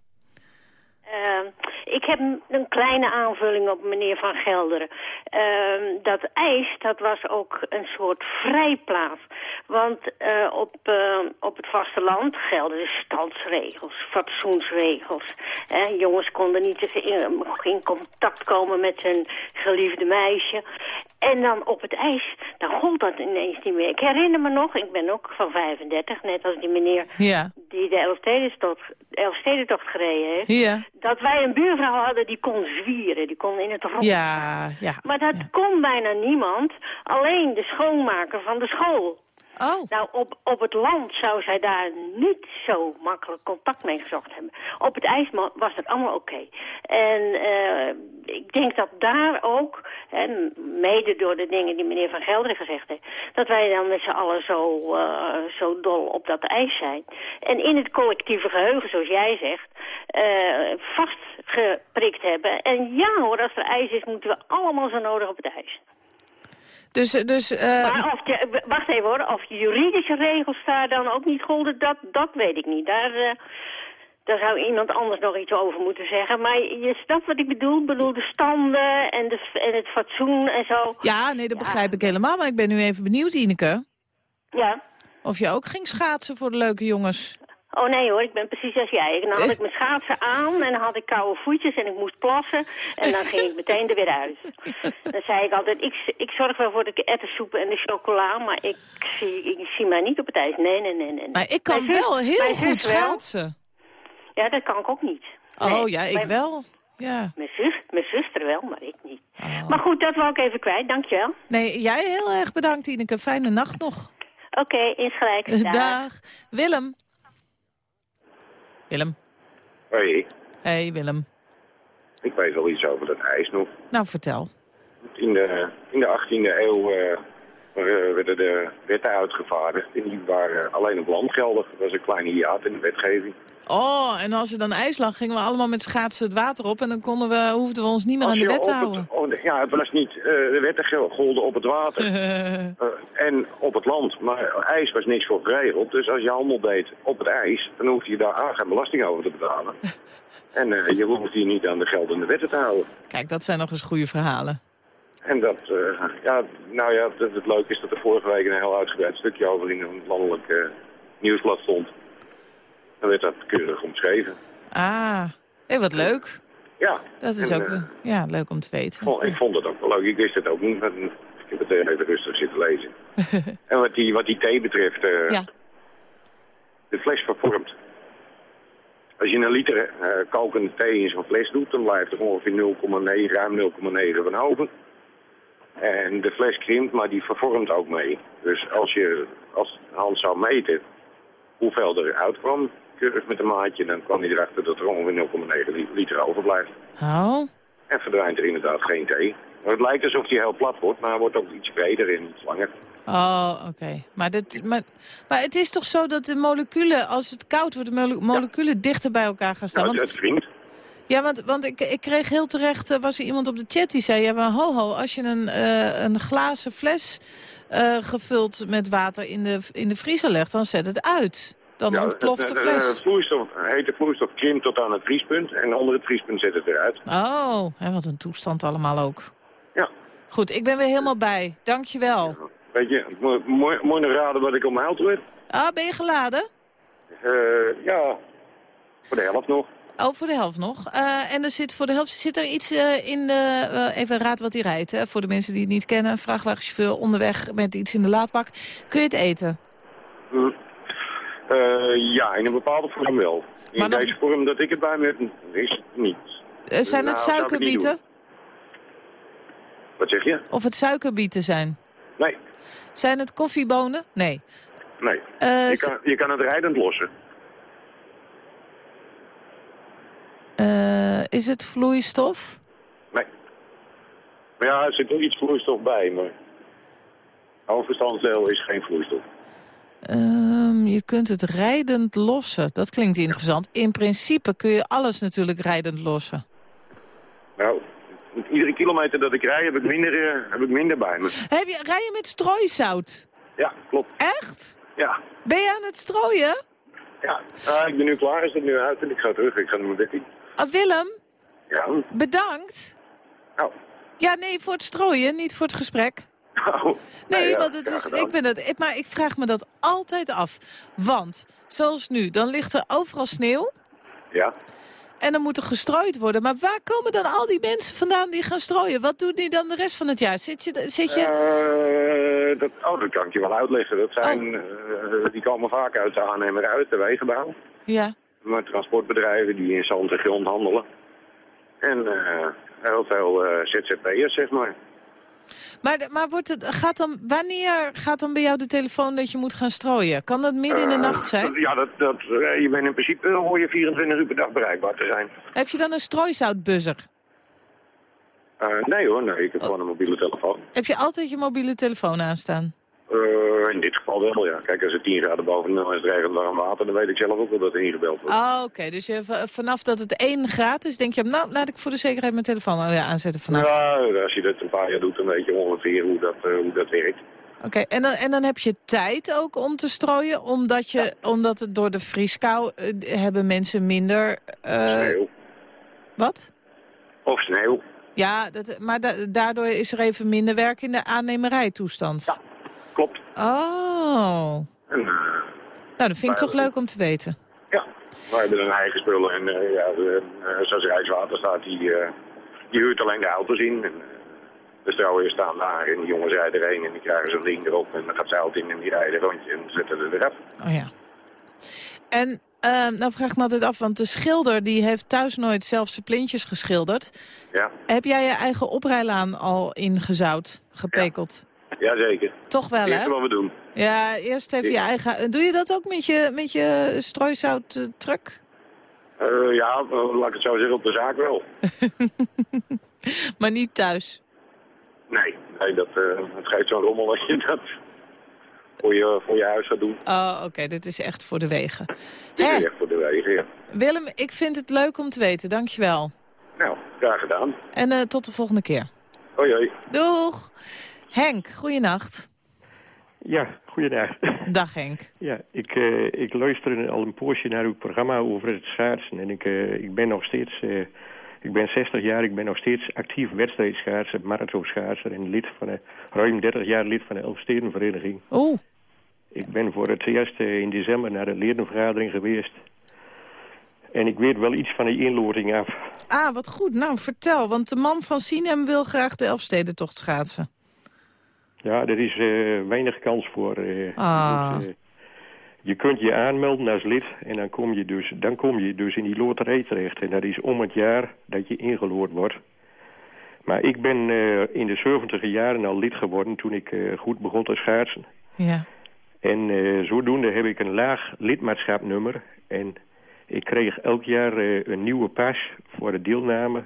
Ehm, ik heb een- kleine aanvulling op meneer Van Gelderen. Ehm, dat ijs, dat was ook een soort vrijplaats. Want eh, op, eh, op het vasteland gelden de standsregels, fatsoensregels. Jongens konden niet in, in contact komen met hun geliefde meisje. En dan op het ijs, dan gold dat ineens niet meer. Ik herinner me nog, ik ben ook van 35, net als die meneer Ja, die de Elfstedentocht, Elfstedentocht gereden heeft. ja, Dat wij een buurvrouw hadden die kon zwieren, die kon in het rond. ja, ja. Maar dat kon bijna niemand, alleen de schoonmaker van de school. Oh, Nou, op, op het land zou zij daar niet zo makkelijk contact mee gezocht hebben. Op het ijs was dat allemaal oké. En eh, ik denk dat daar ook, mede door de dingen die meneer Van Gelderen gezegd heeft... dat wij dan met z'n allen zo, eh, zo dol op dat ijs zijn. En in het collectieve geheugen, zoals jij zegt, eh, vastgeprikt hebben. En ja hoor, als er ijs is, moeten we allemaal zo nodig op het ijs. Dus, dus eh, Maar of de, wacht even hoor, of juridische regels daar dan ook niet golden, dat, dat weet ik niet. Daar, eh, daar zou iemand anders nog iets over moeten zeggen. Maar je snapt wat ik bedoel? Ik bedoel de standen en, de, en het fatsoen en zo. ja, nee, dat begrijp ik helemaal. Maar ik ben nu even benieuwd, Ineke. Ja. Of je ook ging schaatsen voor de leuke jongens. Oh nee hoor, ik ben precies als jij. Dan had ik mijn schaatsen aan en dan had ik koude voetjes en ik moest plassen. En dan ging ik meteen er weer uit. Dan zei ik altijd, ik, ik zorg wel voor de ettensoep en de chocola, maar ik zie, ik zie mij niet op het ijs. Nee, nee, nee, nee. Maar ik kan zus- wel heel goed wel. schaatsen. Ja, dat kan ik ook niet. Oh Nee, ja, ik mijn- wel. Ja. Mijn, zus, mijn zuster wel, maar ik niet. Oh. Maar goed, dat wou ik even kwijt, dankjewel. Nee, jij heel erg bedankt, Ineke. Fijne nacht nog. Oké, insgelijks. Dag. Dag. Willem. Willem. Hoi, Hey Willem. ik weet wel iets over dat ijs nog. Nou, vertel. In de, in de 18e eeuw eh, eh, werden de wetten uitgevaardigd. En die waren alleen op land geldig. Dat was een kleine hiaat in de wetgeving. Oh, en als er dan ijs lag, gingen we allemaal met schaatsen het water op... en dan konden we, hoefden we ons niet meer aan de wet te houden. het- oh, ja, het was niet... eh, de wetten golden op het water. Eh, en op het land. Maar ijs was niks voor geregeld. Dus als je handel deed op het ijs, dan hoefde je daar aan geen belasting over te betalen. en eh, je hoefde je niet aan de geldende wetten te houden. Kijk, dat zijn nog eens goede verhalen. En dat, ja, nou ja, dat het leuke is dat er vorige week een heel uitgebreid stukje over in een landelijk eh, nieuwsblad stond. Dan werd dat keurig omschreven. Ah, hé, wat leuk. Ja. Dat is en, ook eh, ja, leuk om te weten. vond- ik vond het ook wel leuk. Ik wist het ook niet, maar ik heb het even rustig zitten lezen. en wat die, wat die thee betreft, eh, Ja. de fles vervormt. Als je een liter eh, kokende thee in zo'n fles doet, dan blijft er ongeveer 0,9, ruim 0,9 van over. En de fles krimpt, maar die vervormt ook mee. Dus als je als Hans zou meten hoeveel er uitkwam, keurig met een maatje, dan kwam hij erachter dat er ongeveer 0,9 li- liter overblijft. Oh, En verdwijnt er inderdaad geen thee. Maar het lijkt alsof hij heel plat wordt, maar hij wordt ook iets breder en iets langer. oh oké. Maar, dit- maar, maar het is toch zo dat de moleculen, als het koud wordt, de mole- moleculen dichter bij elkaar gaan staan? Nou, Want, het wringt. ja, want, want ik, ik kreeg heel terecht, eh, was er iemand op de chat die zei... Ja, maar ho ho, als je een, eh, een glazen fles eh, gevuld met water in de, in de vriezer legt, dan zet het uit. Dan Ja, ontploft de fles. het vloeistof, hete vloeistof krimpt tot aan het vriespunt en onder het vriespunt zet het eruit. Oh, hè, wat een toestand allemaal ook. Ja. Goed, ik ben weer helemaal bij. Dankjewel. Weet je, mo- mooi, mooi nog raden wat ik omheild werd. Ah, ben je geladen? Eh, ja, voor de helft nog. Oh, voor de helft nog. Eh, en er zit voor de helft zit er iets eh, in de... even raad wat hij rijdt, hè, voor de mensen die het niet kennen. Een vrachtwagenchauffeur onderweg met iets in de laadbak. Kun je het eten? Hm. Eh, ja, in een bepaalde vorm wel. In Maar nog- deze vorm dat ik het bij me heb, is het niet. Eh, zijn Nou, het niet suikerbieten? Wat zeg je? Of het suikerbieten zijn? Nee. Zijn het koffiebonen? Nee. Nee. Eh, je, kan, je kan het rijdend lossen. Is het vloeistof? Nee. Maar ja, er zit wel iets vloeistof bij, maar... Hoofdbestanddeel is geen vloeistof. Ehm, je kunt het rijdend lossen. Dat klinkt interessant. In principe kun je alles natuurlijk rijdend lossen. Nou, iedere kilometer dat ik rij heb ik minder, eh, heb ik minder bij me. Heb je, rij je met strooisout? Ja, klopt. Echt? Ja. Ben je aan het strooien? Ja, Ah, ik ben nu klaar, is het nu uit en ik ga terug. Ik ga naar mijn wikkie. Ah, Willem, Ja. bedankt. Nou. Ja, nee, voor het strooien, niet voor het gesprek. Nou, Nee, ja, want het is, gedaan. ik ben het, ik- maar ik vraag me dat altijd af. Want, zoals nu, dan ligt er overal sneeuw Ja. en dan moet er gestrooid worden. Maar waar komen dan al die mensen vandaan die gaan strooien? Wat doen die dan de rest van het jaar? Zit je... Zit je... Eh, dat, oh, dat kan ik je wel uitleggen. Dat zijn, eh, die komen vaak uit de aannemer uit, de wegenbouw. Ja. Maar transportbedrijven die in zand en grond handelen. En eh, heel veel ZZP'ers, zeg maar. Maar, maar wordt het, gaat dan, wanneer gaat dan bij jou de telefoon dat je moet gaan strooien? Kan dat midden in de Eh, nacht zijn? Ja, dat, dat, eh, je bent in principe hoor je 24 uur per dag bereikbaar te zijn. Heb je dan een strooisoutbuzzer? Eh, nee hoor, nee, ik heb gewoon een mobiele telefoon. Heb je altijd je mobiele telefoon aanstaan? Eh, in dit geval wel, ja. Kijk, als het 10 graden boven nul is, het regent warm water, dan weet ik zelf ook wel dat er ingebeld wordt. Oh, oké. Dus je, vanaf dat het 1 graad is, denk je... nou, laat ik voor de zekerheid mijn telefoon weer aanzetten vannacht. Ja, als je dat een paar jaar doet, dan weet je ongeveer hoe dat, eh, hoe dat werkt. Oké, en, dan, en dan heb je tijd ook om te strooien, omdat, je, omdat het door de vrieskou eh, hebben mensen minder... eh, Sneeuw. wat? Of sneeuw. Ja, dat, maar da- daardoor is er even minder werk in de aannemerijtoestand. Ja, klopt. Oh. En, eh, Nou, dat vind ik toch leuk om te weten. ja, wij hebben een eigen spullen. En eh, ja, de, eh, zoals Rijkswaterstaat, die, die huurt alleen de auto's in. En, de strooiers staan daar en die jongens rijden erheen en die krijgen zo'n ding erop. En dan gaat ze auto in en die rijden een rondje en zetten er eraf. Oh ja. En eh, nou vraag ik me altijd af, want de schilder die heeft thuis nooit zelf zijn plintjes geschilderd. Ja, Heb jij je eigen oprijlaan al ingezout, gepekeld? Jazeker. Toch wel, hè? wat we doen. Ja, eerst even je eigen... Doe je dat ook met je, met je strooisout eh? Eh, ja, eh, laat ik het zo zeggen, op de zaak wel. Maar niet thuis? Nee, nee dat, eh, het geeft zo'n rommel als je dat voor je, voor je huis gaat doen. Oh, oké, dit is echt voor de wegen. Dit is echt voor de wegen, ja. Willem, ik vind het leuk om te weten, dankjewel. Nou, graag gedaan. En tot de volgende keer. Hoi, hoi. Doeg! Henk, goeienacht. Ja, goeiedag. Dag Henk. Ja, ik, eh, ik luister al een poosje naar uw programma over het schaatsen. En ik, eh, ik ben nog steeds, eh, ik ben 60 jaar, ik ben nog steeds actief wedstrijdschaatser, marathonschaatser en lid van de, ruim 30 jaar lid van de Elfstedenvereniging. Oeh. Ik ben voor het eerst in december naar de ledenvergadering geweest. En ik weet wel iets van de inloting af. Ah, wat goed. Nou, vertel, want de man van Sinem wil graag de Elfstedentocht schaatsen. Ja, er is eh, weinig kans voor. eh. Ah. Dus, eh, je kunt je aanmelden als lid en dan kom, je dus, dan kom je dus in die loterij terecht. En dat is om het jaar dat je ingeloord wordt. Maar ik ben in de 70 jaren al lid geworden toen ik goed begon te schaatsen. Ja. En zodoende heb ik een laag lidmaatschapnummer. En ik kreeg elk jaar een nieuwe pas voor de deelname.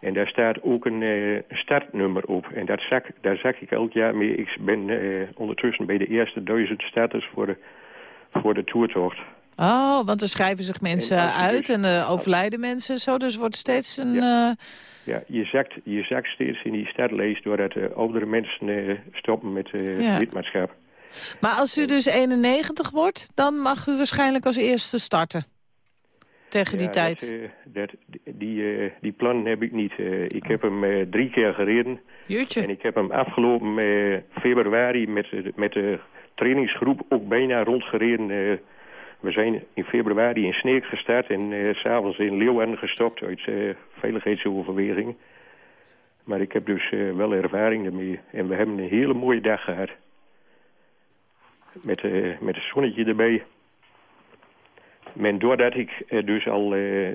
En daar staat ook een eh, startnummer op. En dat zak, daar zak ik elk jaar mee. Ik ben eh, ondertussen bij de eerste duizend starters voor de, voor de toertocht. Oh, want er schrijven zich mensen En uit dus- en eh, overlijden mensen en zo. Dus wordt steeds een... eh, Ja, je zakt, je zakt steeds in die startlijst doordat oudere mensen stoppen met Ja. lidmaatschap. Maar als u dus 91 wordt, dan mag u waarschijnlijk als eerste starten. Tegen die Ja, tijd. Dat, eh, dat, die, eh, die plannen heb ik niet. Eh, ik heb hem drie keer gereden. Jeetje. En ik heb hem afgelopen februari met, de- met de trainingsgroep ook bijna rondgereden. We zijn in februari in Sneek gestart en s s'avonds in Leeuwarden gestopt uit veiligheidsoverweging. Maar ik heb dus wel ervaring ermee. En we hebben een hele mooie dag gehad. Met, met een zonnetje erbij. Men, doordat ik eh, dus al, eh,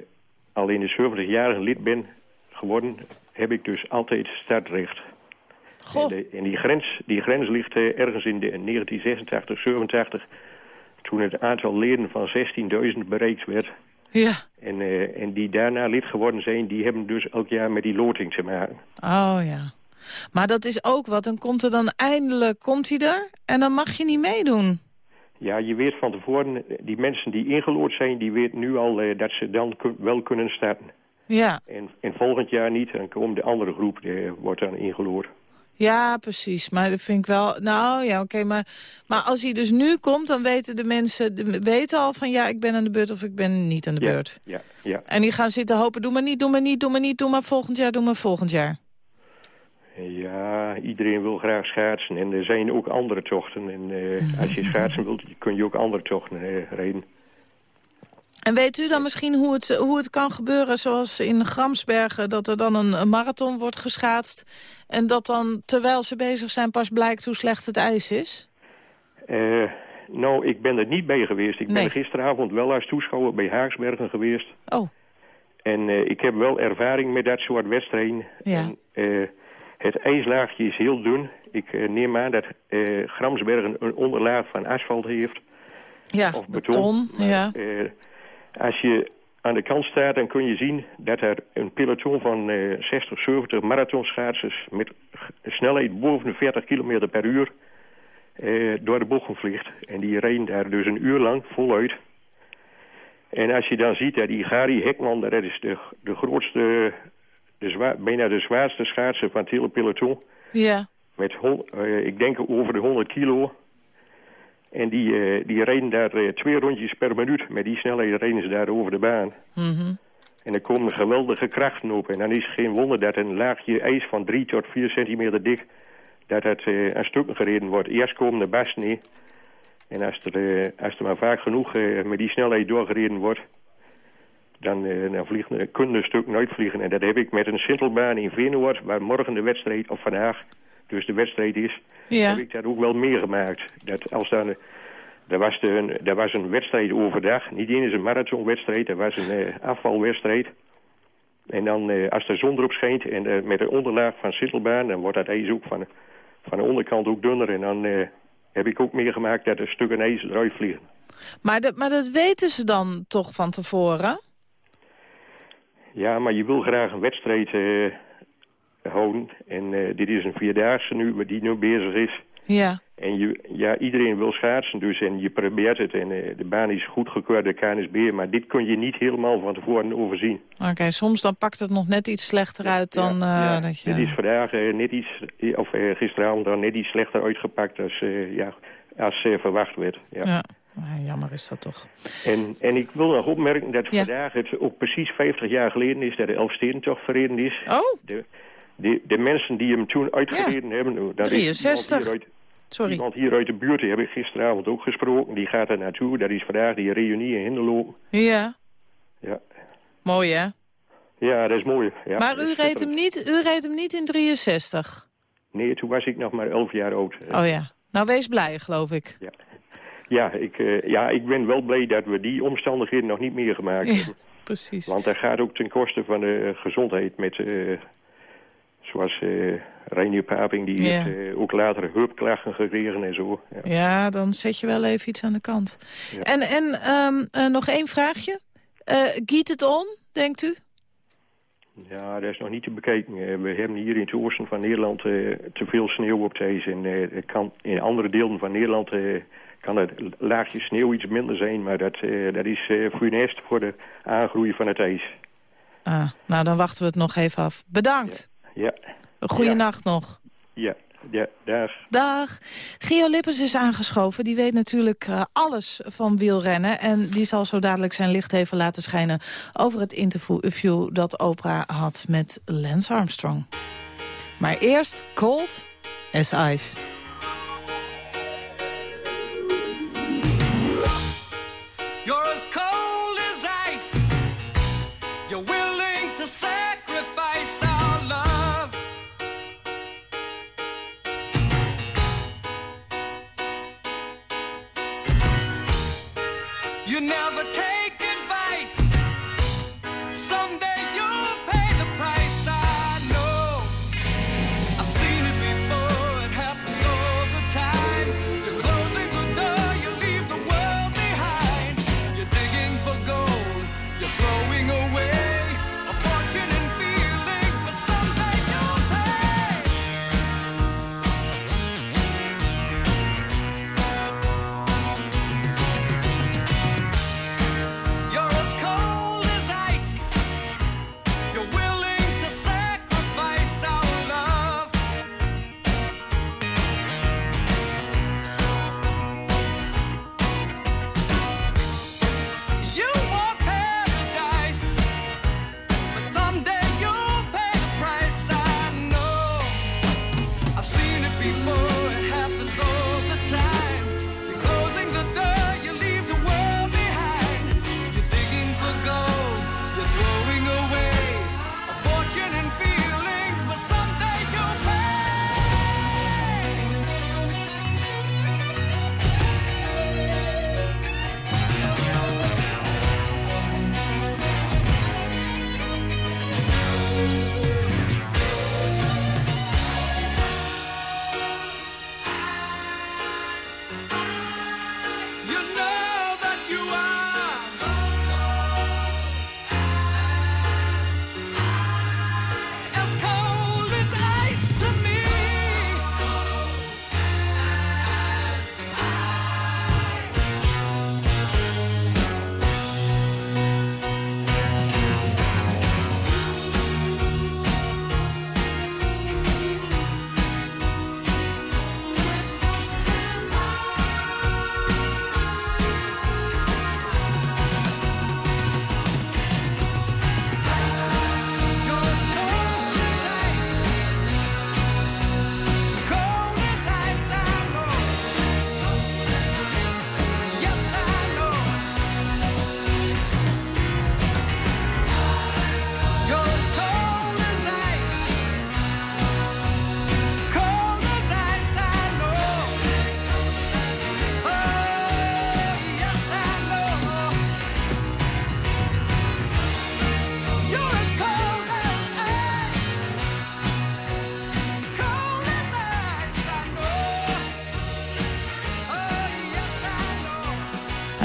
al in de 70 jaar lid ben geworden, heb ik dus altijd startrecht. En, de- en die, grens, die grens ligt eh, ergens in de, in 1986, 87... toen het aantal leden van 16.000 bereikt werd. Ja. En, eh, en die daarna lid geworden zijn... die hebben dus elk jaar met die loting te maken. Oh ja. Maar dat is ook wat. Dan komt er dan eindelijk, komt hij er en dan mag je niet meedoen. Ja, je weet van tevoren, die mensen die ingelood zijn... die weten nu al eh, dat ze dan wel kunnen starten. Ja, En, en volgend jaar niet, dan komt de andere groep, die wordt dan ingelood. ja precies. Maar dat vind ik wel... Nou ja, oké, maar, maar als hij dus nu komt, dan weten de mensen de, weten al van... ja, ik ben aan de beurt of ik ben niet aan de Ja, beurt. Ja, ja. En die gaan zitten hopen, doe maar niet, doe maar niet, doe maar niet... doe maar volgend jaar, doe maar volgend jaar. Ja, iedereen wil graag schaatsen. En er zijn ook andere tochten. En eh, als je schaatsen wilt, kun je ook andere tochten eh, rijden. En weet u dan misschien hoe het, hoe het kan gebeuren zoals in Gramsbergen... dat er dan een, een marathon wordt geschaatst... en dat dan, terwijl ze bezig zijn, pas blijkt hoe slecht het ijs is? Eh, nou, ik ben er niet bij geweest. Ik Nee. ben gisteravond wel als toeschouwer bij Haaksbergen geweest. Oh. En ik heb wel ervaring met dat soort wedstrijden. Ja. En, het ijslaagje is heel dun. Ik eh, neem aan dat eh, Gramsbergen een onderlaag van asfalt heeft. Ja, Of beton. beton, ja. Eh, als je aan de kant staat, dan kun je zien dat er een peloton van eh 60, 70 marathonschaatsers met snelheid boven de 40 km per uur eh, door de bocht vliegt. En die rijden daar dus een uur lang voluit. En als je dan ziet dat die Gary Hekman, dat is de, de grootste, de zwaar, bijna de zwaarste schaatser van het hele peloton. Ja. Met, eh, ik denk over de 100 kilo. En die, eh, die rijden daar eh, twee rondjes per minuut. Met die snelheid rijden ze daar over de baan. Mhm. En er komen geweldige krachten op. En dan is het geen wonder dat een laagje ijs van 3 tot 4 centimeter dik... dat het aan stukken gereden wordt. Eerst komen de bas neer. En als er, als er maar vaak genoeg met die snelheid doorgereden wordt... dan, eh, dan vliegen, kunnen de stukken uitvliegen. En dat heb ik met een sintelbaan in Veenoord... waar morgen de wedstrijd, of vandaag dus de wedstrijd is... Ja. heb ik dat ook wel meegemaakt. Dat als dan... Er was, de, een, er was een wedstrijd overdag. Niet eens een marathonwedstrijd. Er was een eh, afvalwedstrijd. En dan, eh, als de zon erop schijnt en met een onderlaag van Sisselbaan... dan wordt dat ijs ook van, van de onderkant ook dunner. En dan heb ik ook meegemaakt dat er stukken ijs eruit vliegen. Maar, dat, maar dat weten ze dan toch van tevoren? Ja, maar je wil graag een wedstrijd eh, houden. En eh, dit is een vierdaagse nu, die nu bezig is. Ja. En je, ja, iedereen wil schaatsen dus en je probeert het. En eh, de baan is goedgekeurd door KNSB, maar dit kun je niet helemaal van tevoren overzien. Oké, soms dan pakt het nog net iets slechter uit dan ja, dat je... Dit is vandaag net iets, of gisteravond dan net iets slechter uitgepakt als, ja, als verwacht werd. Ja. Ja. Ah, jammer is dat toch. En, en ik wil nog opmerken dat Ja. vandaag het ook precies 50 jaar geleden is dat de Elfstedentocht verreden is. Oh, De, de, de mensen die hem toen uitgereden hebben... dat is 63. iemand hier uit- sorry. Iemand hier uit de buurt, die heb ik gisteravond ook gesproken. Die gaat er naartoe. Dat is vandaag die reunie in Hinderloop. Ja, Ja. mooi hè? ja, dat is mooi. Ja, maar u is reed, hem niet, u reed hem niet in 63? Nee, toen was ik nog maar 11 jaar oud. Oh ja. Nou, wees blij, geloof ik. Ja, ik, eh, ja, ik ben wel blij dat we die omstandigheden nog niet meer gemaakt Ja, hebben. precies. Want dat gaat ook ten koste van de gezondheid met... eh, zoals eh Reinier Paping, die Ja. heeft ook later heupklachten gekregen en zo. Ja. Ja, dan zet je wel even iets aan de kant. Ja. En, en ehm, eh, nog één vraagje. Giet het on, denkt u? Ja, dat is nog niet te bekijken. We hebben hier in het oosten van Nederland te veel sneeuw op het ijs. En kan, in andere delen van Nederland kan het laagje sneeuw iets minder zijn. Maar dat, eh, dat is eh funest voor de aangroei van het ijs. Ah, nou, dan wachten we het nog even af. Bedankt. Ja, Goeienacht nog. ja, ja, dag. Dag. Gio Lippens is aangeschoven. Die weet natuurlijk eh, alles van wielrennen. En die zal zo dadelijk zijn licht even laten schijnen... over het interview dat Oprah had met Lance Armstrong. Maar eerst Cold as Ice.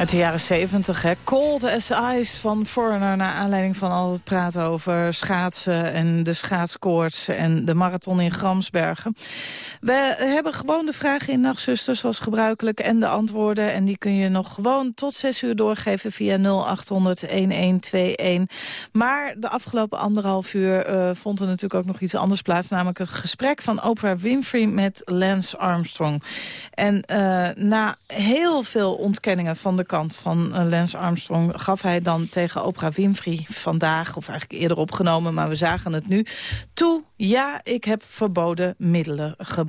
Uit de jaren 70, hè. Cold as Ice van Foreigner... naar aanleiding van al het praten over schaatsen... en de schaatskoorts en de marathon in Gramsbergen. We hebben gewoon de vragen in Nachtzuster, zoals gebruikelijk... en de antwoorden. En die kun je nog gewoon tot 6 uur doorgeven via 0800-1121. Maar de afgelopen anderhalf uur eh, vond er natuurlijk ook nog iets anders plaats... namelijk het gesprek van Oprah Winfrey met Lance Armstrong. En eh, na heel veel ontkenningen van de kant van eh, Lance Armstrong... gaf hij dan tegen Oprah Winfrey vandaag, of eigenlijk eerder opgenomen... maar we zagen het nu, toe, ja, ik heb verboden middelen gebruikt.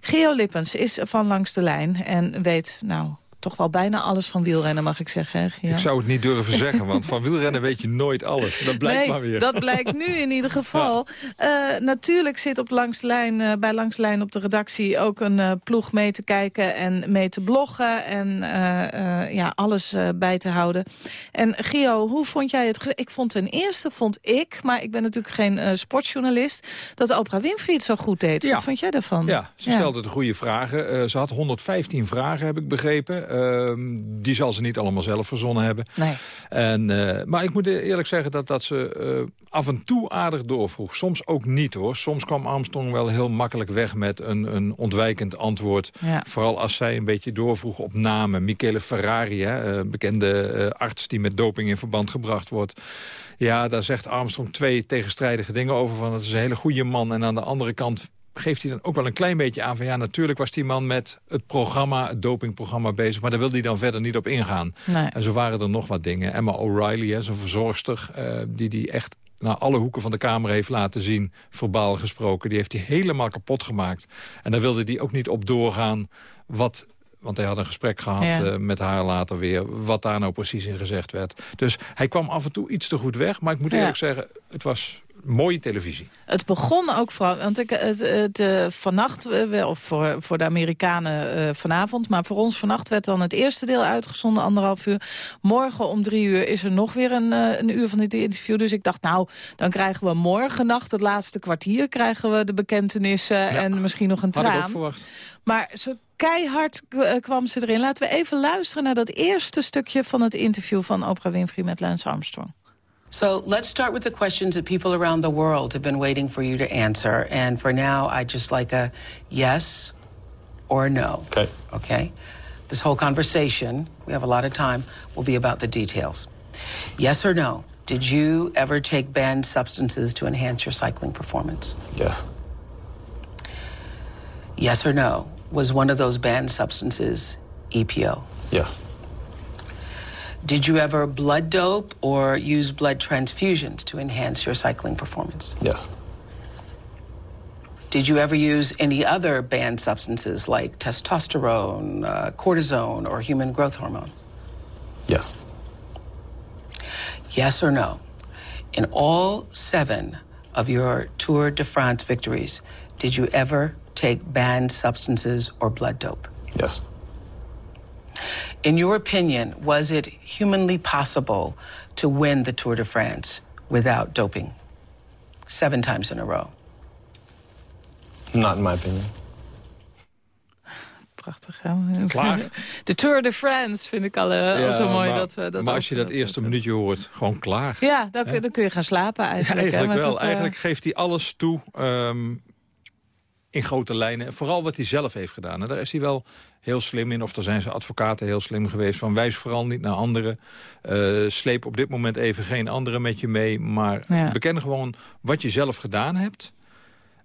Geo Lippens is van langs de lijn en weet, nou toch wel bijna alles van wielrennen, mag ik zeggen. Gio? Ik zou het niet durven zeggen, want van wielrennen weet je nooit alles. Dat blijkt nee, maar weer. dat blijkt nu in ieder geval. Eh, natuurlijk zit op langs de lijn, eh, bij langs de lijn op de redactie ook een eh, ploeg mee te kijken en mee te bloggen en ja, alles bij te houden. En Gio, hoe vond jij het? Ik vond ten eerste, vond ik, maar ik ben natuurlijk geen sportjournalist, dat Oprah Winfrey het zo goed deed. Ja. Wat vond jij daarvan? Ja, ze stelde de goede vragen. Ze had 115 vragen, heb ik begrepen. Ehm, die zal ze niet allemaal zelf verzonnen hebben. Nee. En, eh, maar ik moet eerlijk zeggen dat, dat ze eh, af en toe aardig doorvroeg. Soms ook niet hoor. Soms kwam Armstrong wel heel makkelijk weg met een, een ontwijkend antwoord. Ja. Vooral als zij een beetje doorvroeg op namen. Michele Ferrari, hè, eh, bekende arts die met doping in verband gebracht wordt. Ja, daar zegt Armstrong twee tegenstrijdige dingen over. Van het is een hele goede man. En aan de andere kant geeft hij dan ook wel een klein beetje aan van... ja, natuurlijk was die man met het programma, het dopingprogramma bezig... maar daar wil hij dan verder niet op ingaan. Nee. En zo waren er nog wat dingen. Emma O'Reilly, hè, zo'n verzorgster, eh, die die echt naar alle hoeken van de Kamer heeft laten zien, verbaal gesproken. Die heeft hij helemaal kapot gemaakt. En daar wilde hij ook niet op doorgaan wat... Want hij had een gesprek gehad Ja. eh, met haar later weer... wat daar nou precies in gezegd werd. Dus hij kwam af en toe iets te goed weg. Maar ik moet Ja. eerlijk zeggen, het was mooie televisie. Het begon ook vooral, want ik, het, het, eh, vannacht, eh, wel, of voor, voor de Amerikanen vanavond, maar voor ons vannacht werd dan het eerste deel uitgezonden, anderhalf uur. Morgen om drie uur is er nog weer een, een uur van dit interview. Dus ik dacht, nou, dan krijgen we morgen nacht, het laatste kwartier, krijgen we de bekentenissen en misschien nog een Had ik ook traan. verwacht. Maar zo keihard eh, kwam ze erin. Laten we even luisteren naar dat eerste stukje van het interview van Oprah Winfrey met Lance Armstrong. So let's start with the questions that people around the world have been waiting for you to answer. And for now, I just like a yes or no. Okay. Okay? This whole conversation, we have a lot of time, will be about the details. Yes or no? Did you ever take banned substances to enhance your cycling performance? Yes. Yes or no? Was one of those banned substances EPO? Yes. Did you ever blood dope or use blood transfusions to enhance your cycling performance? Yes. Did you ever use any other banned substances like testosterone, uh, cortisone, or human growth hormone? Yes. Yes or no? In all seven of your Tour de France victories, did you ever take banned substances or blood dope? Yes. In your opinion, was it humanly possible to win the Tour de France without doping? Seven times in a row. Not in my opinion. Prachtig, hè? Klaar. De Tour de France vind ik al, eh, al zo mooi. maar, dat, we dat maar als je dat, dat eerste minuutje hoort, gewoon klaar. Ja, dan, dan kun je gaan slapen Ja, eigenlijk. hè, wel. dat, eh, Eigenlijk geeft hij alles toe ehm, in grote lijnen. En Vooral wat hij zelf heeft gedaan. En daar is hij wel heel slim in. Of daar zijn zijn advocaten heel slim geweest. Van wijs vooral niet naar anderen. Eh, sleep op dit moment even geen anderen met je mee. Maar Ja. beken gewoon wat je zelf gedaan hebt.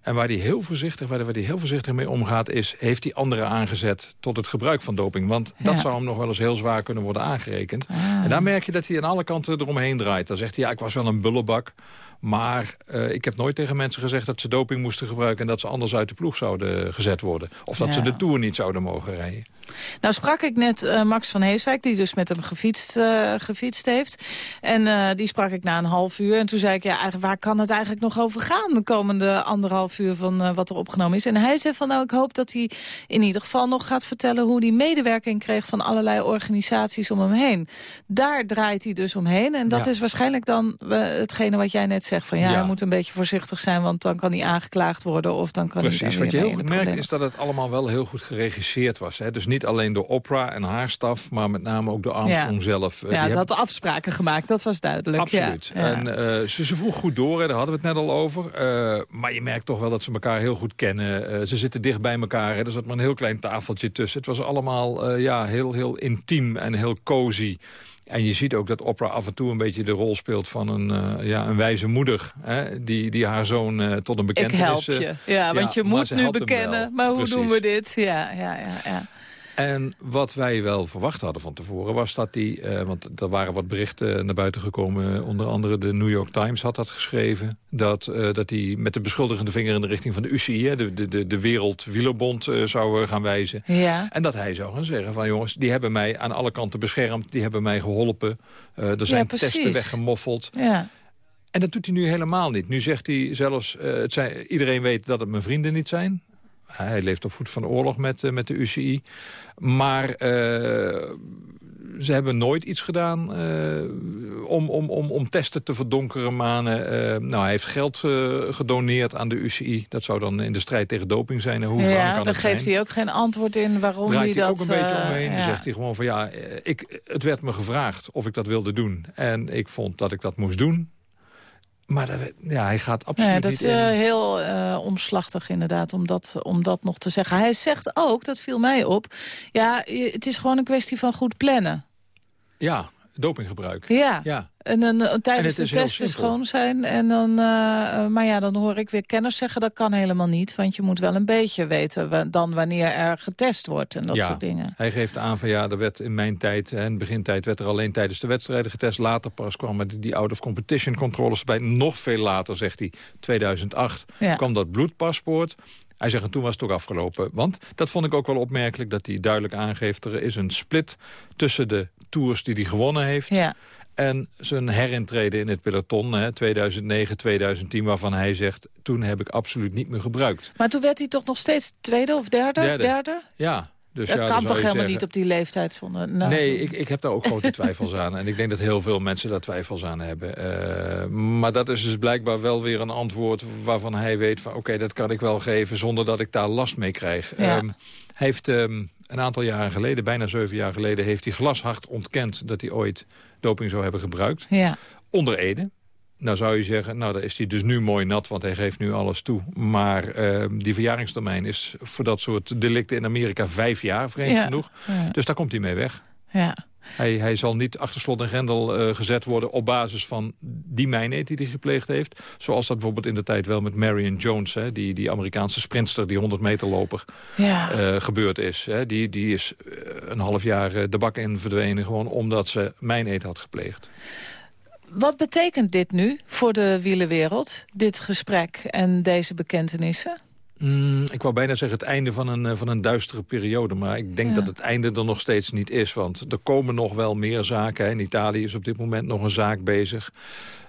En waar hij heel voorzichtig, waar hij, heel voorzichtig mee omgaat... is, heeft hij anderen aangezet tot het gebruik van doping. Want dat Ja. zou hem nog wel eens heel zwaar kunnen worden aangerekend. En daar merk je dat hij aan alle kanten eromheen draait. Dan zegt hij, ja, ik was wel een bullebak... maar eh, ik heb nooit tegen mensen gezegd dat ze doping moesten gebruiken... en dat ze anders uit de ploeg zouden gezet worden. Of dat Ja. ze de Tour niet zouden mogen rijden. Nou sprak ik net eh, Max van Heeswijk, die dus met hem gefietst, eh, gefietst heeft. En die sprak ik na een half uur. En toen zei ik, ja, waar kan het eigenlijk nog over gaan... de komende anderhalf uur van wat er opgenomen is. En hij zei van, nou, ik hoop dat hij in ieder geval nog gaat vertellen... hoe hij medewerking kreeg van allerlei organisaties om hem heen. Daar draait hij dus omheen. En dat Ja. is waarschijnlijk dan hetgene wat jij net zegt. Van ja, Ja. hij moet een beetje voorzichtig zijn... want dan kan hij aangeklaagd worden of dan kan hij Precies, wat je heel goed merkt is dat het allemaal wel heel goed geregisseerd was. Hè? Dus niet alleen door Oprah en haar staf... maar met name ook door Armstrong Ja. zelf. Eh, ja, ze hebben- had afspraken gemaakt, dat was duidelijk. Absoluut. Ja. En eh, ze, ze vroeg goed door, hè, daar hadden we het net al over. Eh, maar je merkt toch wel dat ze elkaar heel goed kennen. Ze zitten dicht bij elkaar. Hè. Er zat maar een heel klein tafeltje tussen. Het was allemaal ja, heel, heel intiem en heel cozy. En je ziet ook dat Oprah af en toe een beetje de rol speelt van een, eh, ja, een wijze moeder. Hè, die, die haar zoon eh, tot een Ik bekentenis... help eh, je. Ja, want je moet nu bekennen. Maar hoe Precies. doen we dit? Ja, ja, ja. ja. En wat wij wel verwacht hadden van tevoren was dat die... eh, want er waren wat berichten naar buiten gekomen. Onder andere de New York Times had dat geschreven. Dat eh, dat hij met de beschuldigende vinger in de richting van de UCI... hè, de, de, de, de Wereldwielerbond eh, zou gaan wijzen. Ja. En dat hij zou gaan zeggen van jongens... die hebben mij aan alle kanten beschermd. Die hebben mij geholpen. Eh, er zijn precies. testen weggemoffeld. ja. En dat doet hij nu helemaal niet. Nu zegt hij zelfs, het zijn, iedereen weet dat het mijn vrienden niet zijn. Hij leeft op voet van oorlog met, eh, met de UCI. Maar eh, ze hebben nooit iets gedaan eh, om, om, om, om testen te verdonkeren. Manen. Nou, hij heeft geld gedoneerd aan de UCI. Dat zou dan in de strijd tegen doping zijn. En hoe ja, kan daar geeft hij ook geen antwoord in waarom draait hij hij dat... ook een beetje omheen. Dan zegt hij gewoon van ja, ik, het werd me gevraagd of ik dat wilde doen. En ik vond dat ik dat moest doen. Maar dat, ja, hij gaat absoluut Nee, dat niet is eh, heel eh, omslachtig inderdaad om dat, om dat nog te zeggen. Hij zegt ook, dat viel mij op... ja, het is gewoon een kwestie van goed plannen. Ja, dopinggebruik. Ja, Ja. En dan eh, tijdens de testen schoon zijn. En dan, eh, eh, maar ja, dan hoor ik weer kenners zeggen... dat kan helemaal niet, want je moet wel een beetje weten... dan wanneer er getest wordt en dat ja, soort dingen. hij geeft aan van ja, er werd in mijn tijd, de begintijd, werd er alleen tijdens de wedstrijden getest. Later pas kwamen die, die out-of-competition controles bij. Nog veel later, zegt hij, 2008, Ja. kwam dat bloedpaspoort. Hij zegt, en toen was het ook afgelopen. Want dat vond ik ook wel opmerkelijk, dat hij duidelijk aangeeft... er is een split tussen de tours die hij gewonnen heeft... Ja. En zijn herintreden in het peloton, hè, 2009, 2010, waarvan hij zegt... toen heb ik absoluut niet meer gebruikt. Maar toen werd hij toch nog steeds tweede of derde? Derde. Ja, dus dat ja, dan kan toch helemaal zeggen- niet op die leeftijd zonder... nou, nee, ik, ik heb daar ook grote twijfels aan. En ik denk dat heel veel mensen daar twijfels aan hebben. Eh, maar dat is dus blijkbaar wel weer een antwoord waarvan hij weet van... oké, dat kan ik wel geven zonder dat ik daar last mee krijg. Ja. Ehm, hij heeft ehm, een aantal jaren geleden, bijna zeven jaar geleden... heeft hij glashard ontkend dat hij ooit doping zou hebben gebruikt. Ja. Onder Ede. Nou zou je zeggen, nou daar is hij dus nu mooi nat, want hij geeft nu alles toe. Maar ehm, die verjaringstermijn is voor dat soort delicten in Amerika vijf jaar, vreemd Ja, genoeg. ja. Dus daar komt hij mee weg. Ja. Hij, hij zal niet achter slot en grendel eh, gezet worden op basis van die mijneet die hij gepleegd heeft. Zoals dat bijvoorbeeld in de tijd wel met Marion Jones, hè, die, die Amerikaanse sprintster, die 100 meter loper, Ja. eh, gebeurd is. Hè. Die, die is eh, een half jaar de bak in verdwenen gewoon omdat ze mijneet had gepleegd. Wat betekent dit nu voor de wielenwereld, dit gesprek en deze bekentenissen? Mm, ik wou bijna zeggen het einde van een, eh, van een duistere periode. Maar ik denk Ja. dat het einde er nog steeds niet is. Want er komen nog wel meer zaken. hè. In Italië is op dit moment nog een zaak bezig.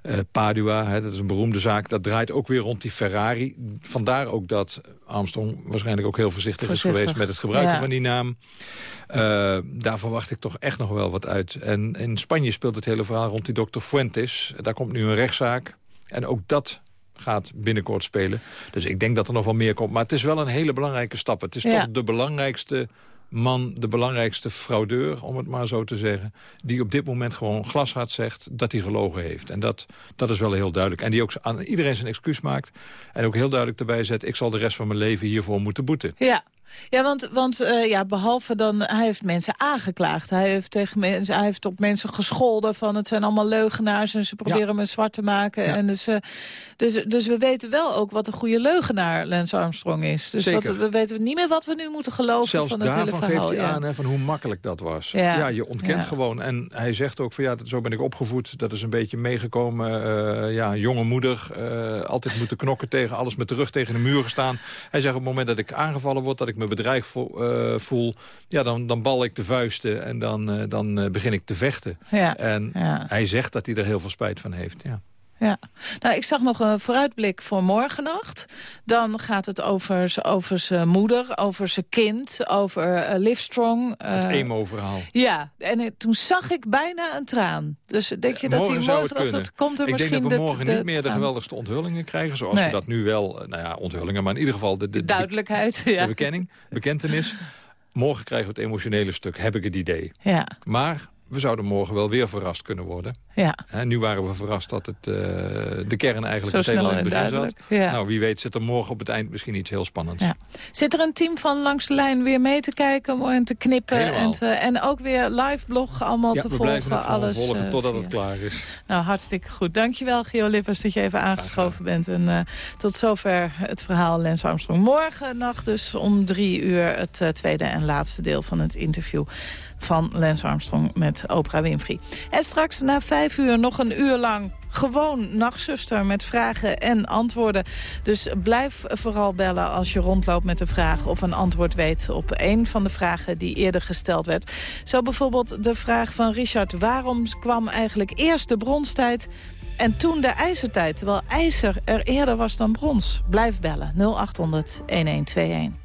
Eh, Padua, hè, dat is een beroemde zaak. Dat draait ook weer rond die Ferrari. Vandaar ook dat Armstrong waarschijnlijk ook heel voorzichtig, is geweest... met het gebruiken ja. van die naam. Eh, daar verwacht ik toch echt nog wel wat uit. En in Spanje speelt het hele verhaal rond die dokter Fuentes. Daar komt nu een rechtszaak. En ook dat gaat binnenkort spelen. Dus ik denk dat er nog wel meer komt. Maar het is wel een hele belangrijke stap. Het is Ja. toch de belangrijkste man, de belangrijkste fraudeur, om het maar zo te zeggen... die op dit moment gewoon glashard zegt dat hij gelogen heeft. En dat, dat is wel heel duidelijk. En die ook aan iedereen zijn excuus maakt. En ook heel duidelijk erbij zet... ik zal de rest van mijn leven hiervoor moeten boeten. Ja, ja want, want eh, ja, behalve dan, hij heeft mensen aangeklaagd. Hij heeft, tegen mensen, hij heeft op mensen gescholden van het zijn allemaal leugenaars... en ze proberen me zwart te maken. En dus, eh, dus, dus we weten wel ook wat een goede leugenaar Lance Armstrong is. Dus we weten niet meer wat we nu moeten geloven Zelfs van het hele daarvan verhaal. geeft hij ja. aan hè, van hoe makkelijk dat was. Ja. Je ontkent gewoon. En hij zegt ook van ja, dat- zo ben ik opgevoed. Dat is een beetje meegekomen. eh, ja, jonge moeder. altijd moeten knokken tegen alles met de rug tegen de muur gestaan. Hij zegt op het moment dat ik aangevallen word, dat ik me bedreigd vo- eh, voel. Ja, dan, dan bal ik de vuisten en dan, eh, dan eh, begin ik te vechten. Ja, En ja. hij zegt dat hij er heel veel spijt van heeft. Ja. Ja, nou, ik zag nog een vooruitblik voor morgennacht. Dan gaat het over, over zijn moeder, over zijn kind, over eh, Livestrong. Het eh, emo-verhaal. Ja, en eh, toen zag ik bijna een traan. Dus denk je dat morgen zou morgen, het dat het komt er ik misschien denk dat we morgen de niet meer de geweldigste onthullingen krijgen. Zoals Nee. we dat nu wel, nou ja, onthullingen, maar in ieder geval de, de, de- Duidelijkheid, ja. de bekenning, bekentenis. Morgen krijgen we het emotionele stuk, heb ik het idee. Ja. Maar we zouden morgen wel weer verrast kunnen worden. Ja. Hè, nu waren we verrast dat het, eh, de kern eigenlijk Zo meteen al in en het begin zat. duidelijk, ja. Nou, wie weet zit er morgen op het eind misschien iets heel spannends. Ja. Zit er een team van langs de lijn weer mee te kijken en te knippen? En, te- en ook weer live blog allemaal Ja, te volgen? alles, volgen eh, totdat via- het klaar is. Nou, hartstikke goed. Dankjewel, Geo Lippers, dat je even aangeschoven bent. En eh, tot zover het verhaal Lens Armstrong. Morgen nacht dus om drie uur het tweede en laatste deel van het interview van Lens Armstrong met Oprah Winfrey. En straks na vijf uur nog een uur lang gewoon nachtzuster met vragen en antwoorden. Dus blijf vooral bellen als je rondloopt met een vraag of een antwoord weet op een van de vragen die eerder gesteld werd. Zo bijvoorbeeld de vraag van Richard, waarom kwam eigenlijk eerst de bronstijd en toen de ijzertijd, terwijl ijzer er eerder was dan brons? Blijf bellen 0800 1121.